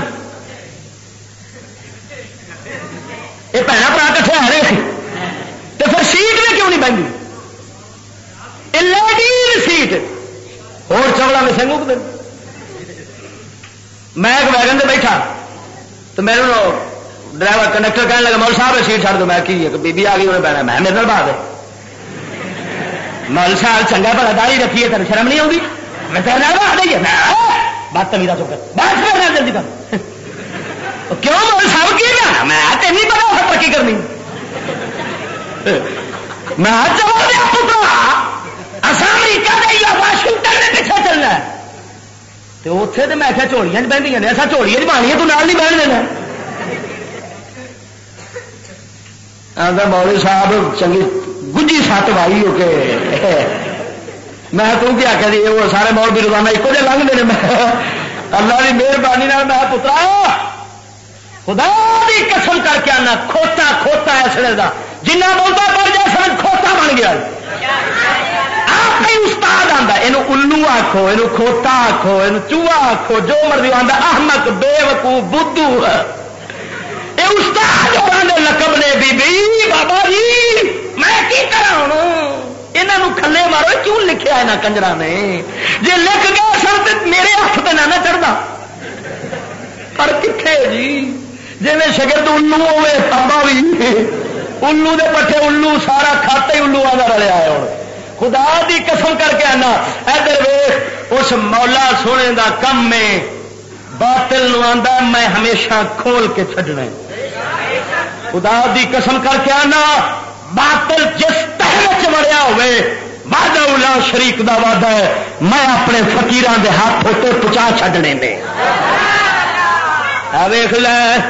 یہ بھن برا کٹھے آ رہے تو پھر سیٹ میں کیوں نہیں بہنگی سیٹ اور چوڑا میں سنگو میں ایک ویگن سے بیٹھا تو میرے ڈرائیور کنڈکٹر کہنے لگا مول صاحب سیٹ چڑھ دو، میں کی بی بی آ گئی انہیں بہنا میں میرے بعد مول صاحب، چنگا بڑا داری رکھیے تین شرم نہیں آؤں گی میں تیرے بعد ہی بات میرا چکر بات کرنا جلدی کر۔ کیوں مول صاحب کی نا میں تین نہیں پتا ترقی کرنی۔ میں چلا دیا پترا امریکہ یا واشنگٹن میں پیچھے چلنا ہے۔ تو اتنے تو میں کیا چوڑیاں بہن ایسا چوڑیاں بانی تو نال نہیں بہن دینا۔ مولوی صاحب، چنگی پونجی سات وائی ہو کے۔ میں تم کیا کہ جی وہ سارے مول بھی روزانہ ایک جہ لنگتے ہیں میں اللہ کی مہربانی میں پترا، خدا بھی قسم کر کے آنا، کھوتا کھوتا اسلے کا جنہ بولتا پڑ جائے سمجھ کھوتا بن گیا۔ آپ ہی استاد آتا یہ الو آخو یہ کھوتا آخو یہ چوہا آخو جو مرضی آتا احمد بے وقو بدھو یہ استاد لقب نے بی بی بابا جی میں کی کرا یہاں کھلے مارو، کیوں لکھا یہاں کنجرا نے؟ جی لکھ گیا سر تو میرے ہاتھ پہ نہ چڑھتا پر کتنے جی؟ جی میں شگرد الو ہوئے پابا بھی الو دے پٹھے الو، سارا کھاتے الو آدھا رلیا ہے ہوں خدا دی قسم کر کے آنا۔ ادھر ویخ اس مولا سونے دا کم میں باطل نو آندا میں ہمیشہ کھول کے چڈنا خدا دی قسم کر کے آنا۔ باطل جس طرح وڑیا ہوئے، وعدہ اولا شریک دا وعدہ ہے۔ میں اپنے فقیران دے ہاتھ ہوتے پچا چڈنے میں ویخ لے۔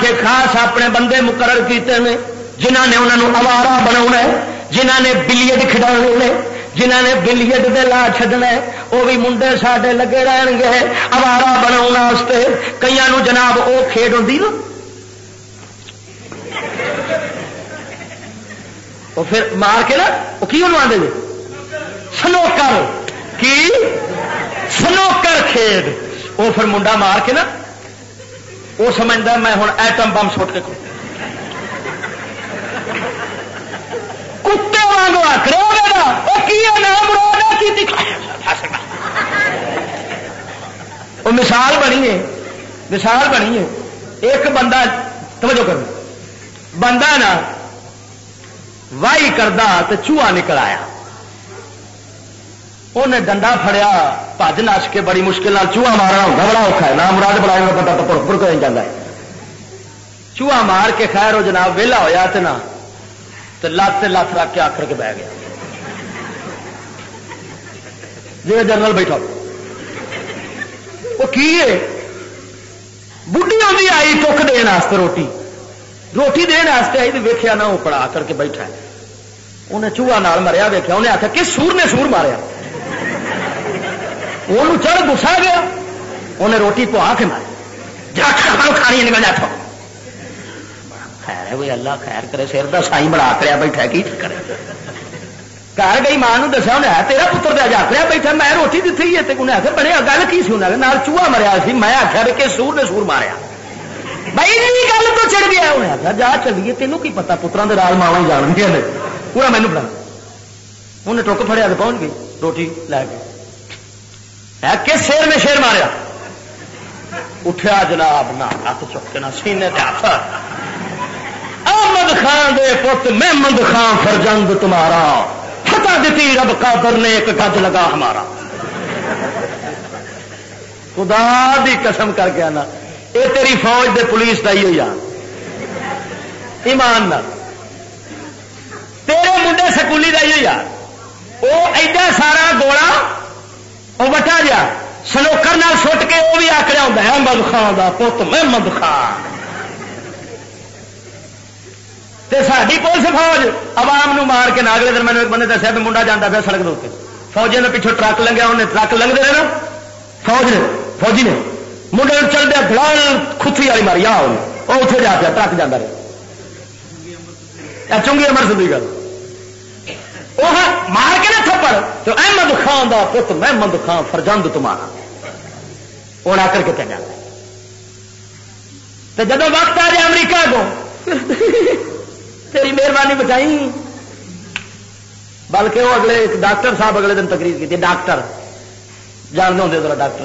کے خاص اپنے بندے مقرر کیتے ہیں جنہ نے انہوں نے اوارا بنا جنہ نے بلیڈ کھڑا جنہ نے بلیڈ دے لا چڈنا وہ بھی منڈے ساڈے لگے رہن گے۔ اوارا بنا کئی جناب وہ کھیڈ ہوں وہ پھر مار کے نا وہ کی انہوں آدھے جی؟ سنوکر۔ کی؟ سنوکر کھیڈ۔ وہ پھر منڈا مار کے نا وہ سمجھتا میں ہوں ایٹم بم سٹ کے کتے واگ آخر وہ مثال بنی ہے، مثال بنی ہے۔ ایک بندہ توجہ کر بندہ نا وائی کردا تو چوہا نکل آیا۔ انہیں ڈنڈا فڑیا پج نس کے بڑی مشکل چوہا مارنا ہوتا بڑا اوکھا ہے۔ نام مراد بڑا بندہ تو پور کر جاتا ہے۔ چوہا مار کے خیر وہ جناب، ویلا ہوا تو نہ تو لت لت رکھ کے آخر کے بہ گیا۔ جی جنرل بیٹھا۔ وہ کی ہے؟ بڑھی آدھی آئی ٹک دن روٹی۔ روٹی دن آئی تو ویکیا نہ، وہ پڑا کر کے بیٹھا انہیں چوہا نال مریا ویکیا انہیں آخیا کہ سور نے سور ماریا؟ وہ چڑھ گسا گیا، انہیں روٹی پوا کے ماری جا کھانی نکل جاتا خیر ہے بھائی اللہ خیر کرے سر کا سائی بڑا کریا بیٹھا کی کرے گھر گئی ماں دسیا انہیں ہے تیرا پتر دیا جا کریا بیٹھا میں روٹی دیتی ہے انہیں آخر بنے گل کی سی انہیں چوہا مریا سی میں آخیا بھی کہ سور نے سور ماریا بھائی گل تو چڑھ گیا انہیں آخر جا چلیے تینوں کی پتا پترا کے رال ماوا جان گیا پورا مینو پڑا انہیں ٹک فڑیا تو پہنچ گئی روٹی لے کے کہ شیر نے شیر ماریا اٹھیا جناب نہ ہاتھ چکے نہ سینے ہاتھ احمد خان دے پت، محمد خان فرجند تمہارا۔ فتح دیتی رب قادر نے، ایک گج لگا ہمارا۔ خدا دی قسم کر کے آنا۔ یہ تیری فوج دے پولیس کا ہی یار۔ ایمان نہ تیرے منڈے سکولی کا ہی یار۔ وہ ایڈا سارا گوڑا وہ وٹا جا۔ سلوکر سٹ کے وہ بھی آکڑا ہوتا ہے، احمد خان کا پت، محمد خان۔ ساری پولیس فوج عوام نو مار کے اگلے دن میں ایک بندے دسیا بھی منڈا جانا پیا سڑک دے فوجی نے پیچھو ٹرک لگیا انہیں ٹرک لگتے رہے نا فوج نے، فوجی نے۔ منڈے چل دیا گلال کتری والی ماری، آ وہ اتنے جا پیا، ٹرک جانا رہے۔ چونگی امر سی گل۔ وہ ہاں مار کے نا تھپڑ۔ تو احمد خان دا پت محمد خان فرجند تمہارا وہ آ کر کے چل جاتا تو جب وقت آ جائے امریکہ کو۔ تیری مہربانی بچائی۔ بلکہ وہ اگلے ڈاکٹر صاحب اگلے دن تقریر کی ڈاکٹر۔ جانتے ہوں ذرا ڈاکٹر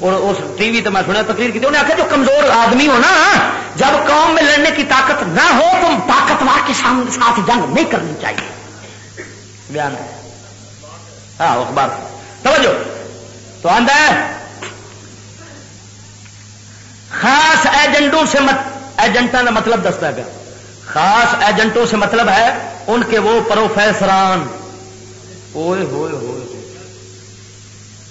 اور اس ٹی وی تو میں سنیا تقریر کی انہیں آخر جو کمزور آدمی ہو نا، جب قوم میں لڑنے کی طاقت نہ ہو تو طاقتور کے ساتھ جنگ نہیں کرنی چاہیے۔ بیان ہے ہاں اخبار۔ توجہ۔ تو آدھا ہے، خاص ایجنٹوں سے مت ایجنٹوں کا مطلب دستا ہے۔ خاص ایجنٹوں سے مطلب ہے ان کے وہ پروفیسران۔ ہوئے ہوئے ہوئے۔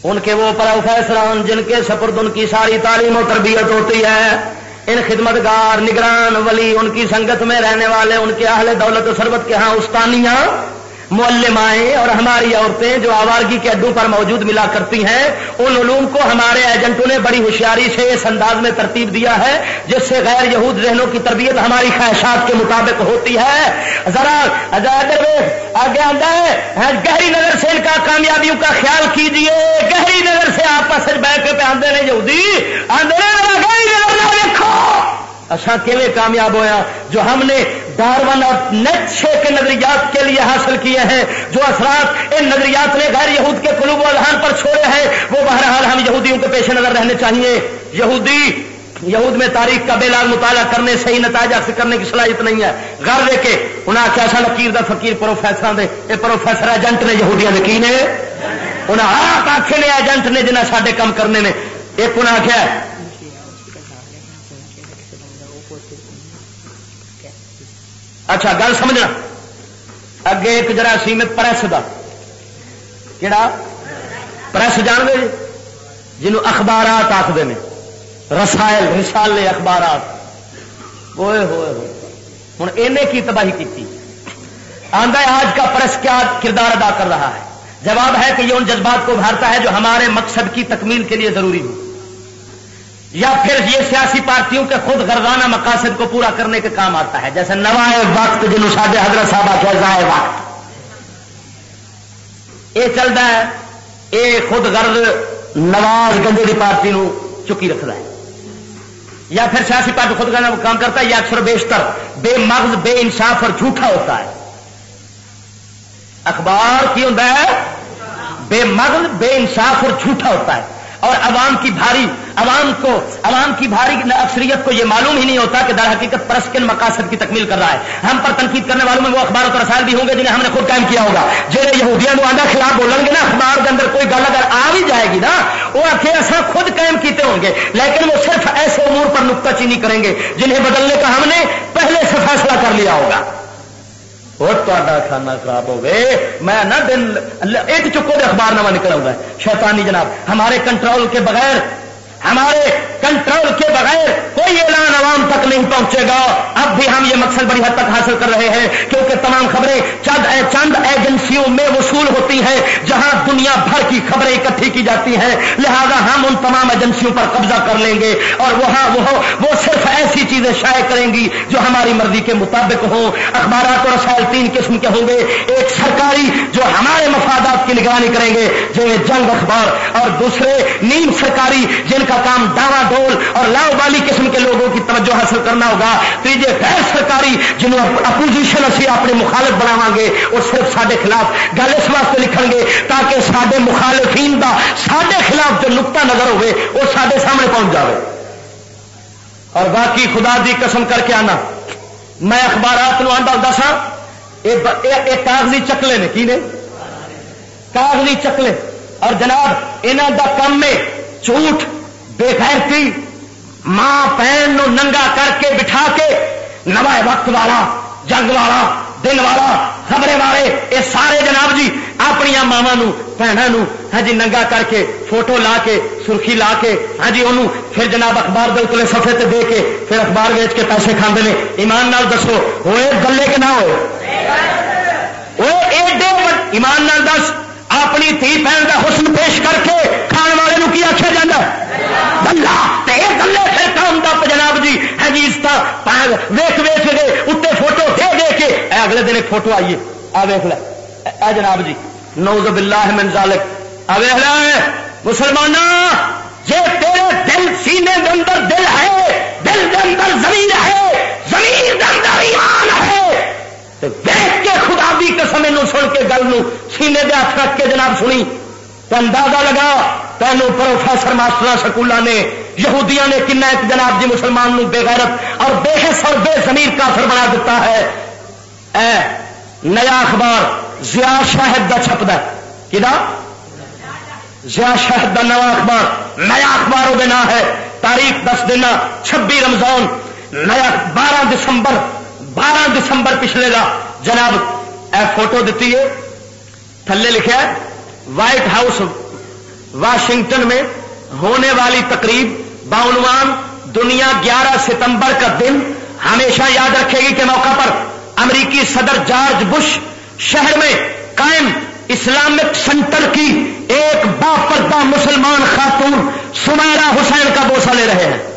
ان کے وہ پروفیسران جن کے سپرد ان کی ساری تعلیم و تربیت ہوتی ہے۔ ان خدمتگار نگران ولی ان کی سنگت میں رہنے والے ان کے اہل دولت و سربت کے ہاں استانیاں معلمائیں اور ہماری عورتیں جو آوارگی کے اڈوں پر موجود ملا کرتی ہیں، ان علوم کو ہمارے ایجنٹوں نے بڑی ہوشیاری سے اس انداز میں ترتیب دیا ہے، جس سے غیر یہود ذہنوں کی تربیت ہماری خواہشات کے مطابق ہوتی ہے۔ ذرا آگے آتا ہے۔ ہاں، گہری نظر سے ان کا کامیابیوں کا خیال کیجیے گہری نظر سے آپس بہ کے پہ آدھے نہیں یہودی۔ آدھے گہری نظر نہ دیکھو۔ اچھا کیویں کامیاب ہویا جو ہم نے ڈارون اور نیٹ کے نظریات کے لیے حاصل کیے ہیں۔ جو اثرات ان نظریات نے غیر یہود کے قلوب و الحان پر چھوڑے ہیں، وہ بہرحال ہم یہودیوں کے پیش نظر رہنے چاہیے۔ یہودی، یہود میں تاریخ کا بے مطالعہ کرنے صحیح نتائج حاصل کرنے کی صلاحیت نہیں ہے۔ گھر دے کے انہیں آخیا سا لکیر دا فقیر پروفیسر دے یہ پروفیسر ایجنٹ نے یہودیاں کی نے؟ انہیں آپ آخے نے ایجنٹ نے جنہیں سارے کام کرنے نے۔ ایک انہیں آخیا اچھا گل سمجھنا۔ اگے ایک جراثیم پریس کا کہڑا پریس جان گے جی؟ جنہوں اخبارات آخر نے۔ رسائل، رسالے اخبارات۔ ہوئے ہوئے ہوئے۔ ہوں انہیں کی تباہی کی آندہ آج کا پریس کیا کردار ادا کر رہا ہے؟ جواب ہے کہ یہ ان جذبات کو ابھارتا ہے جو ہمارے مقصد کی تکمیل کے لیے ضروری ہو۔ یا پھر یہ سیاسی پارٹیوں کے خود گردانہ مقاصد کو پورا کرنے کے کام آتا ہے، جیسے نوائے وقت جنہوں سادے حضرت صاحب آخر زائے وقت۔ یہ چلتا ہے، یہ خود غرض نواز گندے کی پارٹی نو چکی رکھتا ہے۔ یا پھر سیاسی پارٹی خود کرنا کام کرتا ہے، یا اکثر بیشتر بے مغز، بے انصاف اور جھوٹا ہوتا ہے۔ اخبار کی ہوتا ہے، بے مغز، بے انصاف اور جھوٹا ہوتا ہے۔ اور عوام کی بھاری عوام کو، عوام کی بھاری اکثریت کو یہ معلوم ہی نہیں ہوتا کہ در حقیقت پرسکن مقاصد کی تکمیل کر رہا ہے۔ ہم پر تنقید کرنے والوں میں وہ اخبار اور رسائل بھی ہوں گے جنہیں ہم نے خود قائم کیا ہوگا۔ جہاں یہودیاں آدھا خلاف بولیں گے نا، اخبار کے اندر کوئی گل اگر آ بھی جائے گی نا، وہ آخر ایسا خود قائم کیتے ہوں گے۔ لیکن وہ صرف ایسے امور پر نکتہ چینی کریں گے جنہیں بدلنے کا ہم نے پہلے سے فیصلہ کر لیا ہوگا۔ اور تا کھانا خراب ہو گئے۔ میں نہ دن ایک چکو دے اخبار نہ نکل آؤں گا۔ شیطانی جناب، ہمارے کنٹرول کے بغیر ہمارے کنٹرول کے بغیر کوئی اعلان عوام تک نہیں پہنچے گا۔ اب بھی ہم یہ مقصد بڑی حد تک حاصل کر رہے ہیں کیونکہ تمام خبریں چند چند ایجنسیوں میں وصول ہوتی ہیں جہاں دنیا بھر کی خبریں اکٹھی کی جاتی ہیں۔ لہذا ہم ان تمام ایجنسیوں پر قبضہ کر لیں گے اور وہاں وہ وہ صرف ایسی چیزیں شائع کریں گی جو ہماری مرضی کے مطابق ہوں۔ اخبارات اور رسائل تین قسم کے ہوں گے۔ ایک سرکاری جو ہمارے مفادات کی نگرانی کریں گے جنہیں جنگ اخبار اور دوسرے نیم سرکاری جن کا کام ڈاوا ڈول اور لاؤ والی قسم کے لوگوں کی توجہ حاصل کرنا ہوگا۔ تیجے غیر سرکاری جنہوں اپوزیشن اسی اپنے مخالف بناو گے، وہ صرف سارے خلاف گل اس واسطے لکھن گے تاکہ سارے مخالفین کا سارے خلاف جو نقطہ نظر ہوئے، وہ سارے سامنے پہنچ جائے اور باقی خدا دی قسم کر کے آنا۔ میں اخبارات آتا دسا یہ کاغذی چکلے نے، کی نے؟ کاغذی چکلے۔ اور جناب یہاں کا کم ہے، جھوٹ۔ بے غیرتی ماں بہن ننگا کر کے بٹھا کے نوائے وقت والا، جنگ والا، دن والا خبرے والے یہ سارے جناب جی اپنی ماوا بھنوں ہاں جی ننگا کر کے فوٹو لا کے، سرخی لا کے ہاں جی انہوں پھر جناب اخبار دے اتلے سفے تے دے کے، پھر اخبار ویچ کے پیسے کھانے نے۔ ایمان نال دسو، ہوئے گلے کہ نہ ہوئے؟ ایڈے ایمان نال دس۔ اپنی تھی بہن کا حسن پیش کر کے کھان والے کی آخیا جا گلا گلے پھر کام دا جناب جی ہے جی ویخ ویخ گئے اتنے فوٹو دے دے کے اے اگلے دن ایک فوٹو آئیے۔ آ ویخ لے۔ اے جناب جی نوز باللہ من ذالک۔ آ ویخ لے۔ مسلمان جی تیرے دل سینے دے اندر دل ہے، دل دے اندر زمین ہے، زمین دے اندر ایمان ہے۔ دیکھ کے خدا بھی قسم سن کے گل سینے دے ہاتھ رکھ کے جناب سنی۔ تو اندازہ لگا تینوں پروفیسر ماسٹر سکولوں نے، یہودیاں نے کن ایک جناب جی مسلمان نو بے غیرت اور بے حص اور بے زمیر کافر بنا دیتا ہے۔ اے، نیا اخبار زیا شاہد کا چھپتا کہ زیا شاہد کا نیا اخبار۔ نیا اخبار وہ ہے، تاریخ دس دن چھبی رمضان، نیا بارہ دسمبر بارہ دسمبر پچھلے کا جناب اے فوٹو دیتی ہے، تھلے لکھا ہے، وائٹ ہاؤس واشنگٹن میں ہونے والی تقریب باعنوان دنیا گیارہ ستمبر کا دن ہمیشہ یاد رکھے گی کے موقع پر امریکی صدر جارج بش شہر میں قائم اسلامک سینٹر کی ایک باپردہ مسلمان خاتون سمیرا حسین کا بوسا لے رہے ہیں۔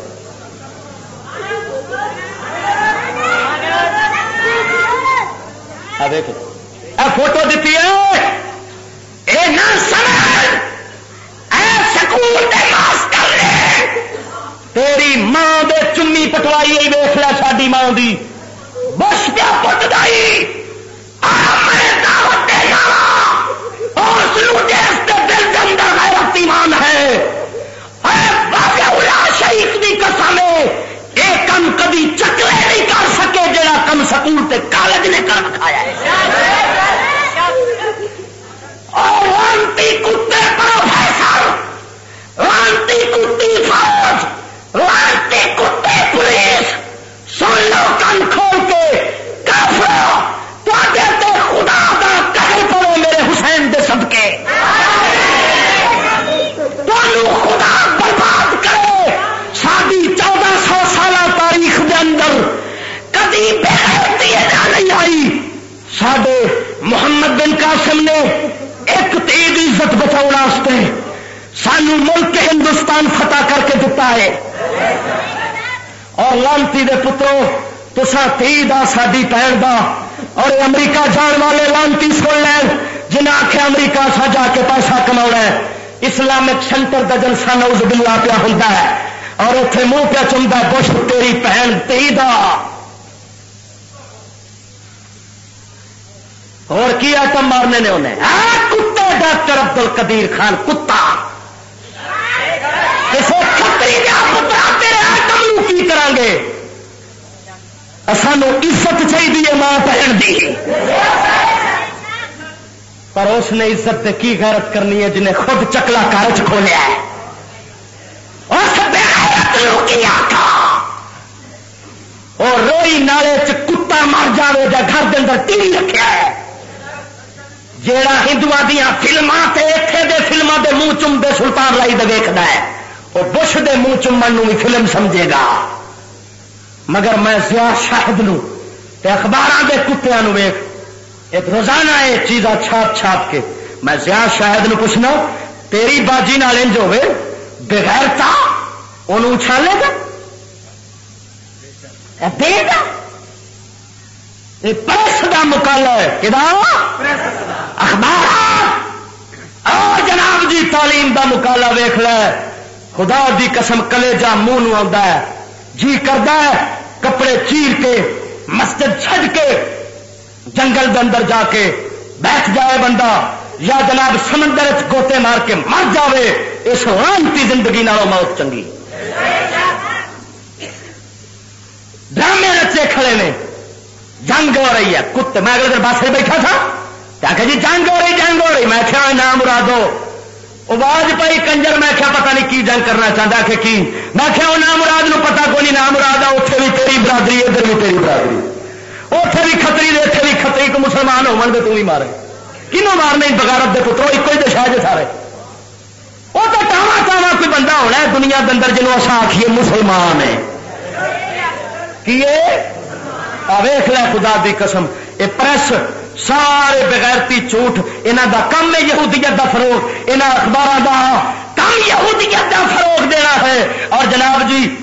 فوٹو دیتی ہے۔ اے نہ سمجھ اے سکول دے ماسٹر نے۔ تیری ماں دے چمی پٹوائی ویخ لیا ساری ماں دی۔ بس پیا پٹ دائی دل کے اندر غیرت ایمان ہے۔ شریف کی قسم یہ کم کبھی چکلے نہیں کر سکول تے کالج نے کر کھایا اور لانتی کتے پروفیسر لانتی کتی فوج۔ لانتی کتے پولیس۔ سن لو کن کھول کے۔ کافر تے خدا دا کہہ پڑو میرے حسین دے صدقے۔ تمہوں خدا برباد کرے۔ ساری چودہ سو سالہ تاریخ دے اندر کدی بے سڈے محمد بن قاسم نے ایک تیز عزت بچاؤ واسطے سانو ملک ہندوستان فتح کر کے دتا ہے۔ اور لانتی دے پترو تسا تی دا ساری پہن دا۔ اور امریکہ جان والے لانتی سن لین جنہیں آخیا امریکہ سا جا کے پیسہ کما ہے۔ اسلامک سینٹر کا جلسہ نوز بلا پیا ہوں اور اتنے منہ پیا چمتا بش تیری بہن تی دا۔ اور کی آٹم مارنے نے انہیں؟ ہاں، کتے، ڈاکٹر ابدل کبیر خان، کتا۔ کی کریں گے؟ سانو عزت چاہیے ماں بہن دی۔ پر اس نے عزت کی غیرت کرنی ہے جنہیں خود چکلا کارچ کھولیا ہے؟ اور روئی نالے کتا مر جائے جا گھر کے اندر ٹی رکھا ہے۔ جیڑا ہندو دیا فلما دے فلما دے منہ چوم دے سلطان لائی دے ویکد ہے وہ بش دے منہ چومن بھی فلم سمجھے گا۔ مگر میں زیا شاہد نو اخبار کے کتیا ویخ ایک روزانہ یہ چیزاں چھاپ چھاپ کے۔ میں زیا شاہد نو پوچھنا، تیری باجی نال انج ہوے بغیر تا ان اچھالے گا؟ دے گا؟ یہ پریس کا مکالا ہے کہ اخبار۔ اور جناب جی تعلیم کا مکالا ویخ ل خدا دی قسم کلے جا منہ نو ہے۔ جی کرتا ہے، کپڑے چیر کے، مسجد چھڈ کے، جنگل کے اندر جا کے بیٹھ جائے بندہ۔ یا جناب سمندر گوتے مار کے مر جائے اس رانتی زندگی نالوں موت چنگی۔ ڈرامے رچے کھڑے نے جنگ ہو رہی ہے۔ کتے میں اگلے دن بس سے بیٹھا تھا۔ کیا کہ جی جنگ ہو رہی، جنگ ہو رہی۔ میں کیا نام مرادو۔ آواز پائی کنجر، میں کیا پتا نہیں کی جنگ کرنا چاہتا کہ کی۔ میں کیا وہ نام مراد نو پتا کوئی نام مراد آ اتنے بھی تیری برادری، ادھر بھی تیری برادری۔ اتنے بھی کتری دے اتنے بھی کتری کو مسلمان ہو تو بھی مارے۔ کنوں مارنے بغیرت دے پترو؟ ایک ہی دشا جے سارے۔ وہ تو ٹاوا ٹاوا کوئی بندہ ہونا ہے دنیا کے اندر جنوب اصا آخیے مسلمان ہے۔ کی ویخ لیا خدا دی قسم یہ پریس سارے بغیرتی جھوٹ یہاں دا کم ہے یہودیت دا فروغ یہاں اخبار دا کم یہودیت دا فروغ دینا ہے۔ اور جناب جی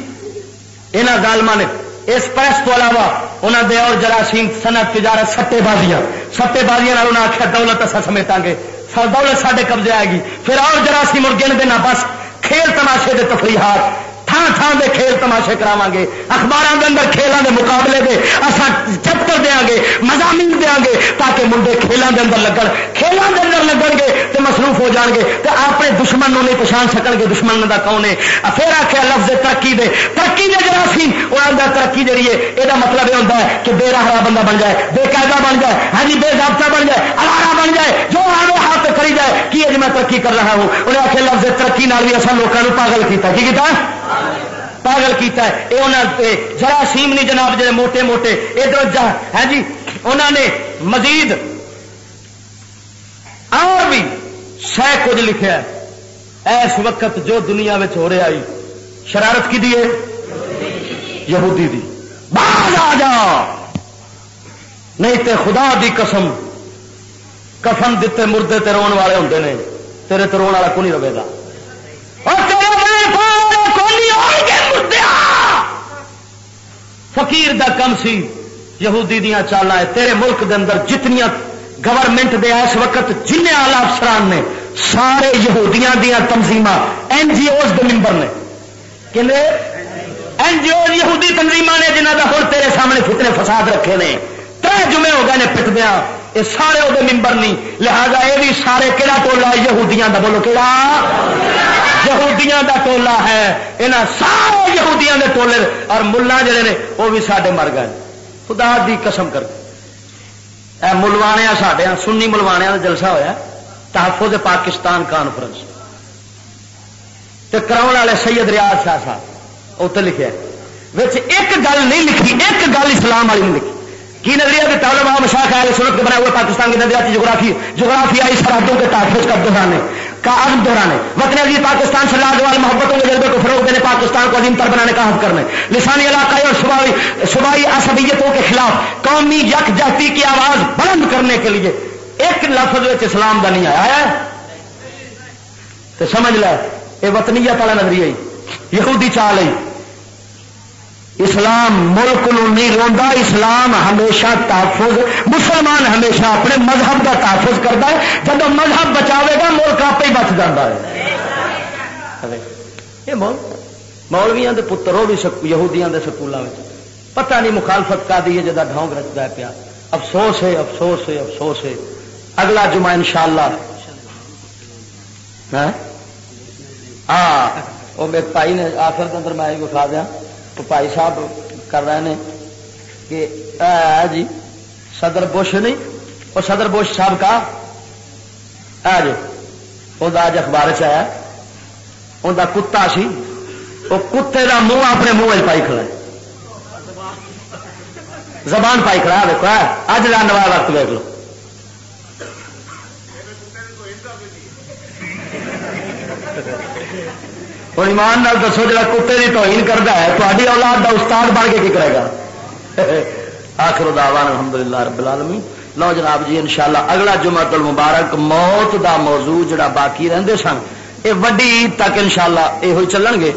یہاں ظالما نے اس پریس تو علاوہ انہوں دے اور جراثیم صنعت، تجارت سٹے بازیاں سٹے بازیاں انہیں آخیا دولت اصا سمیٹا گے۔ دولت سارے قبضے آئے گی۔ پھر اور جراثیم اور گن دینا بس، کھیل تماشے دے تفریحات۔ تھان تھان دے کھیل تماشے کرا گے اخبار کے اندر کھیلوں کے مقابلے دے اصا چپتر دیا گے مزامین دیا گے تاکہ منڈے کھیلوں کے اندر لگن کھیلوں کے اندر لگن گے تو مصروف ہو جان گے تو اپنے دشمن نہیں پچھان سکن گے، دشمن کا کون ہے؟ پھر آخیا لفظ ترقی دے ترقی دے جرا سی وہ آدھا ترقی جی ہے یہ مطلب یہ ہوتا ہے کہ بے راہ بندہ بن جائے، بے قاعدہ بن جائے ہاں جی بے ضابطہ بن جائے الارا بن جائے، جو آگے ہاتھ کری جائے کہ کی جی میں ترقی کر رہا ہوں؟ انہیں آخر لفظ ترقی نال بھی اصل لوگوں پاگل کیا کی کیا پاگل کیتا ہے۔ یہ انہوں جراثیم نہیں جناب، جڑے موٹے موٹے۔ ادھر ہے ہاں جی؟ انہوں نے مزید اور بھی سہ کچھ لکھا ہے۔ اس وقت جو دنیا میں ہو رہا آئی شرارت کی دیے یہودی دی۔ باز آ جا۔ نہیں تے خدا دی قسم قسم دیتے مردے تے رون والے ہوندے نے۔ تیرے تے رون والا کو نہیں رہے گا؟ فقیر دا کم سی۔ یہودی دیا چالا ہے، تیرے ملک دے اندر جتنی گورنمنٹ دے اس وقت جن آلہ افسران نے، سارے یہودیاں دیا تنظیم این جی اوز دے ممبر نے۔ کہ این جی او یہودی تنظیم نے جنہ کا ہر تیرے سامنے فتنے فساد رکھے نے۔ تر جمعے ہو گئے نے پٹدیا یہ سارے وہ ممبر نہیں لہذا یہ بھی سارے کہڑا ٹولا یہودیاں دا بولو کہڑا یہودیاں دا ٹولا ہے۔ یہاں سارے یہودیاں دے ٹولے اور ملا جڑے نے، وہ بھی سارے مر گئے۔ خدا دی قسم کر اے ملوانے سڈے ہاں، سنی ملوانے کا جلسہ ہوا تحفظ پاکستان کانفرنس کراؤ والے سید ریاض شاہ صاحب اتنے لکھے ایک گل نہیں لکھی، ایک گل اسلام والی نہیں لکھی۔ کی نظریہ کے طالب شاہ خیال سنت کے بنا ہوئے پاکستان کی نظریاتی جغرافی جغرافیائی سرحدوں کے تحفظ کا دہرانے کا عزم دہرانے، وطن عزیز پاکستان سے لاجوال محبتوں کے جذبے کو فروغ دینے، پاکستان کو عظیم تر بنانے کا حد کرنے، لسانی علاقائی اور صوبائی صوبائی عصبیتوں کے خلاف قومی یک جہتی کی آواز بلند کرنے کے لیے ایک لفظ اسلام کا نہیں آیا۔ ہے؟ تو سمجھ لے یہ وطنیت والا نظریہ یہودی چال آئی اسلام ملک نو نہیں روا اسلام ہمیشہ تحفظ، مسلمان ہمیشہ اپنے مذہب کا تحفظ کرتا ہے۔ جب مذہب بچاوے گا، ملک آپ ہی بچ جاتا ہے۔ یہ مولویا کے پتر، وہ بھی یہودیاں کے سکولوں پتہ نہیں مخالفت کا دی ہے جا ڈھونگ رچتا ہے پیا۔ افسوس ہے افسوس ہے افسوس ہے۔ اگلا جمعہ ان شاء اللہ ہاں وہ میرے بھائی نے آخر اندر میں اٹھا دیا۔ بھائی صاحب کر رہے ہیں کہ جی صدر بش نہیں، وہ صدر بش صاحب کا؟ جی وہ اج اخبار چیا ان کتا سی، وہ کتے کا منہ اپنے منہ پائی کھڑا زبان پائی کھڑا دیکھو اج لانوا وقت دیکھ لو۔ ہوں ایمان نال دسو جا کتے کی توہین کرتا ہے تاری اولاد دا استاد بن کے کی کرے گا؟ [LAUGHS] آخر دعوان الحمدللہ رب العالمین۔ لو جناب جی انشاءاللہ اگلا جمعہ المبارک موت دا موضوع جڑا باقی رہندے سن یہ وڈی تک انشاءاللہ یہ ہوئی چلن گے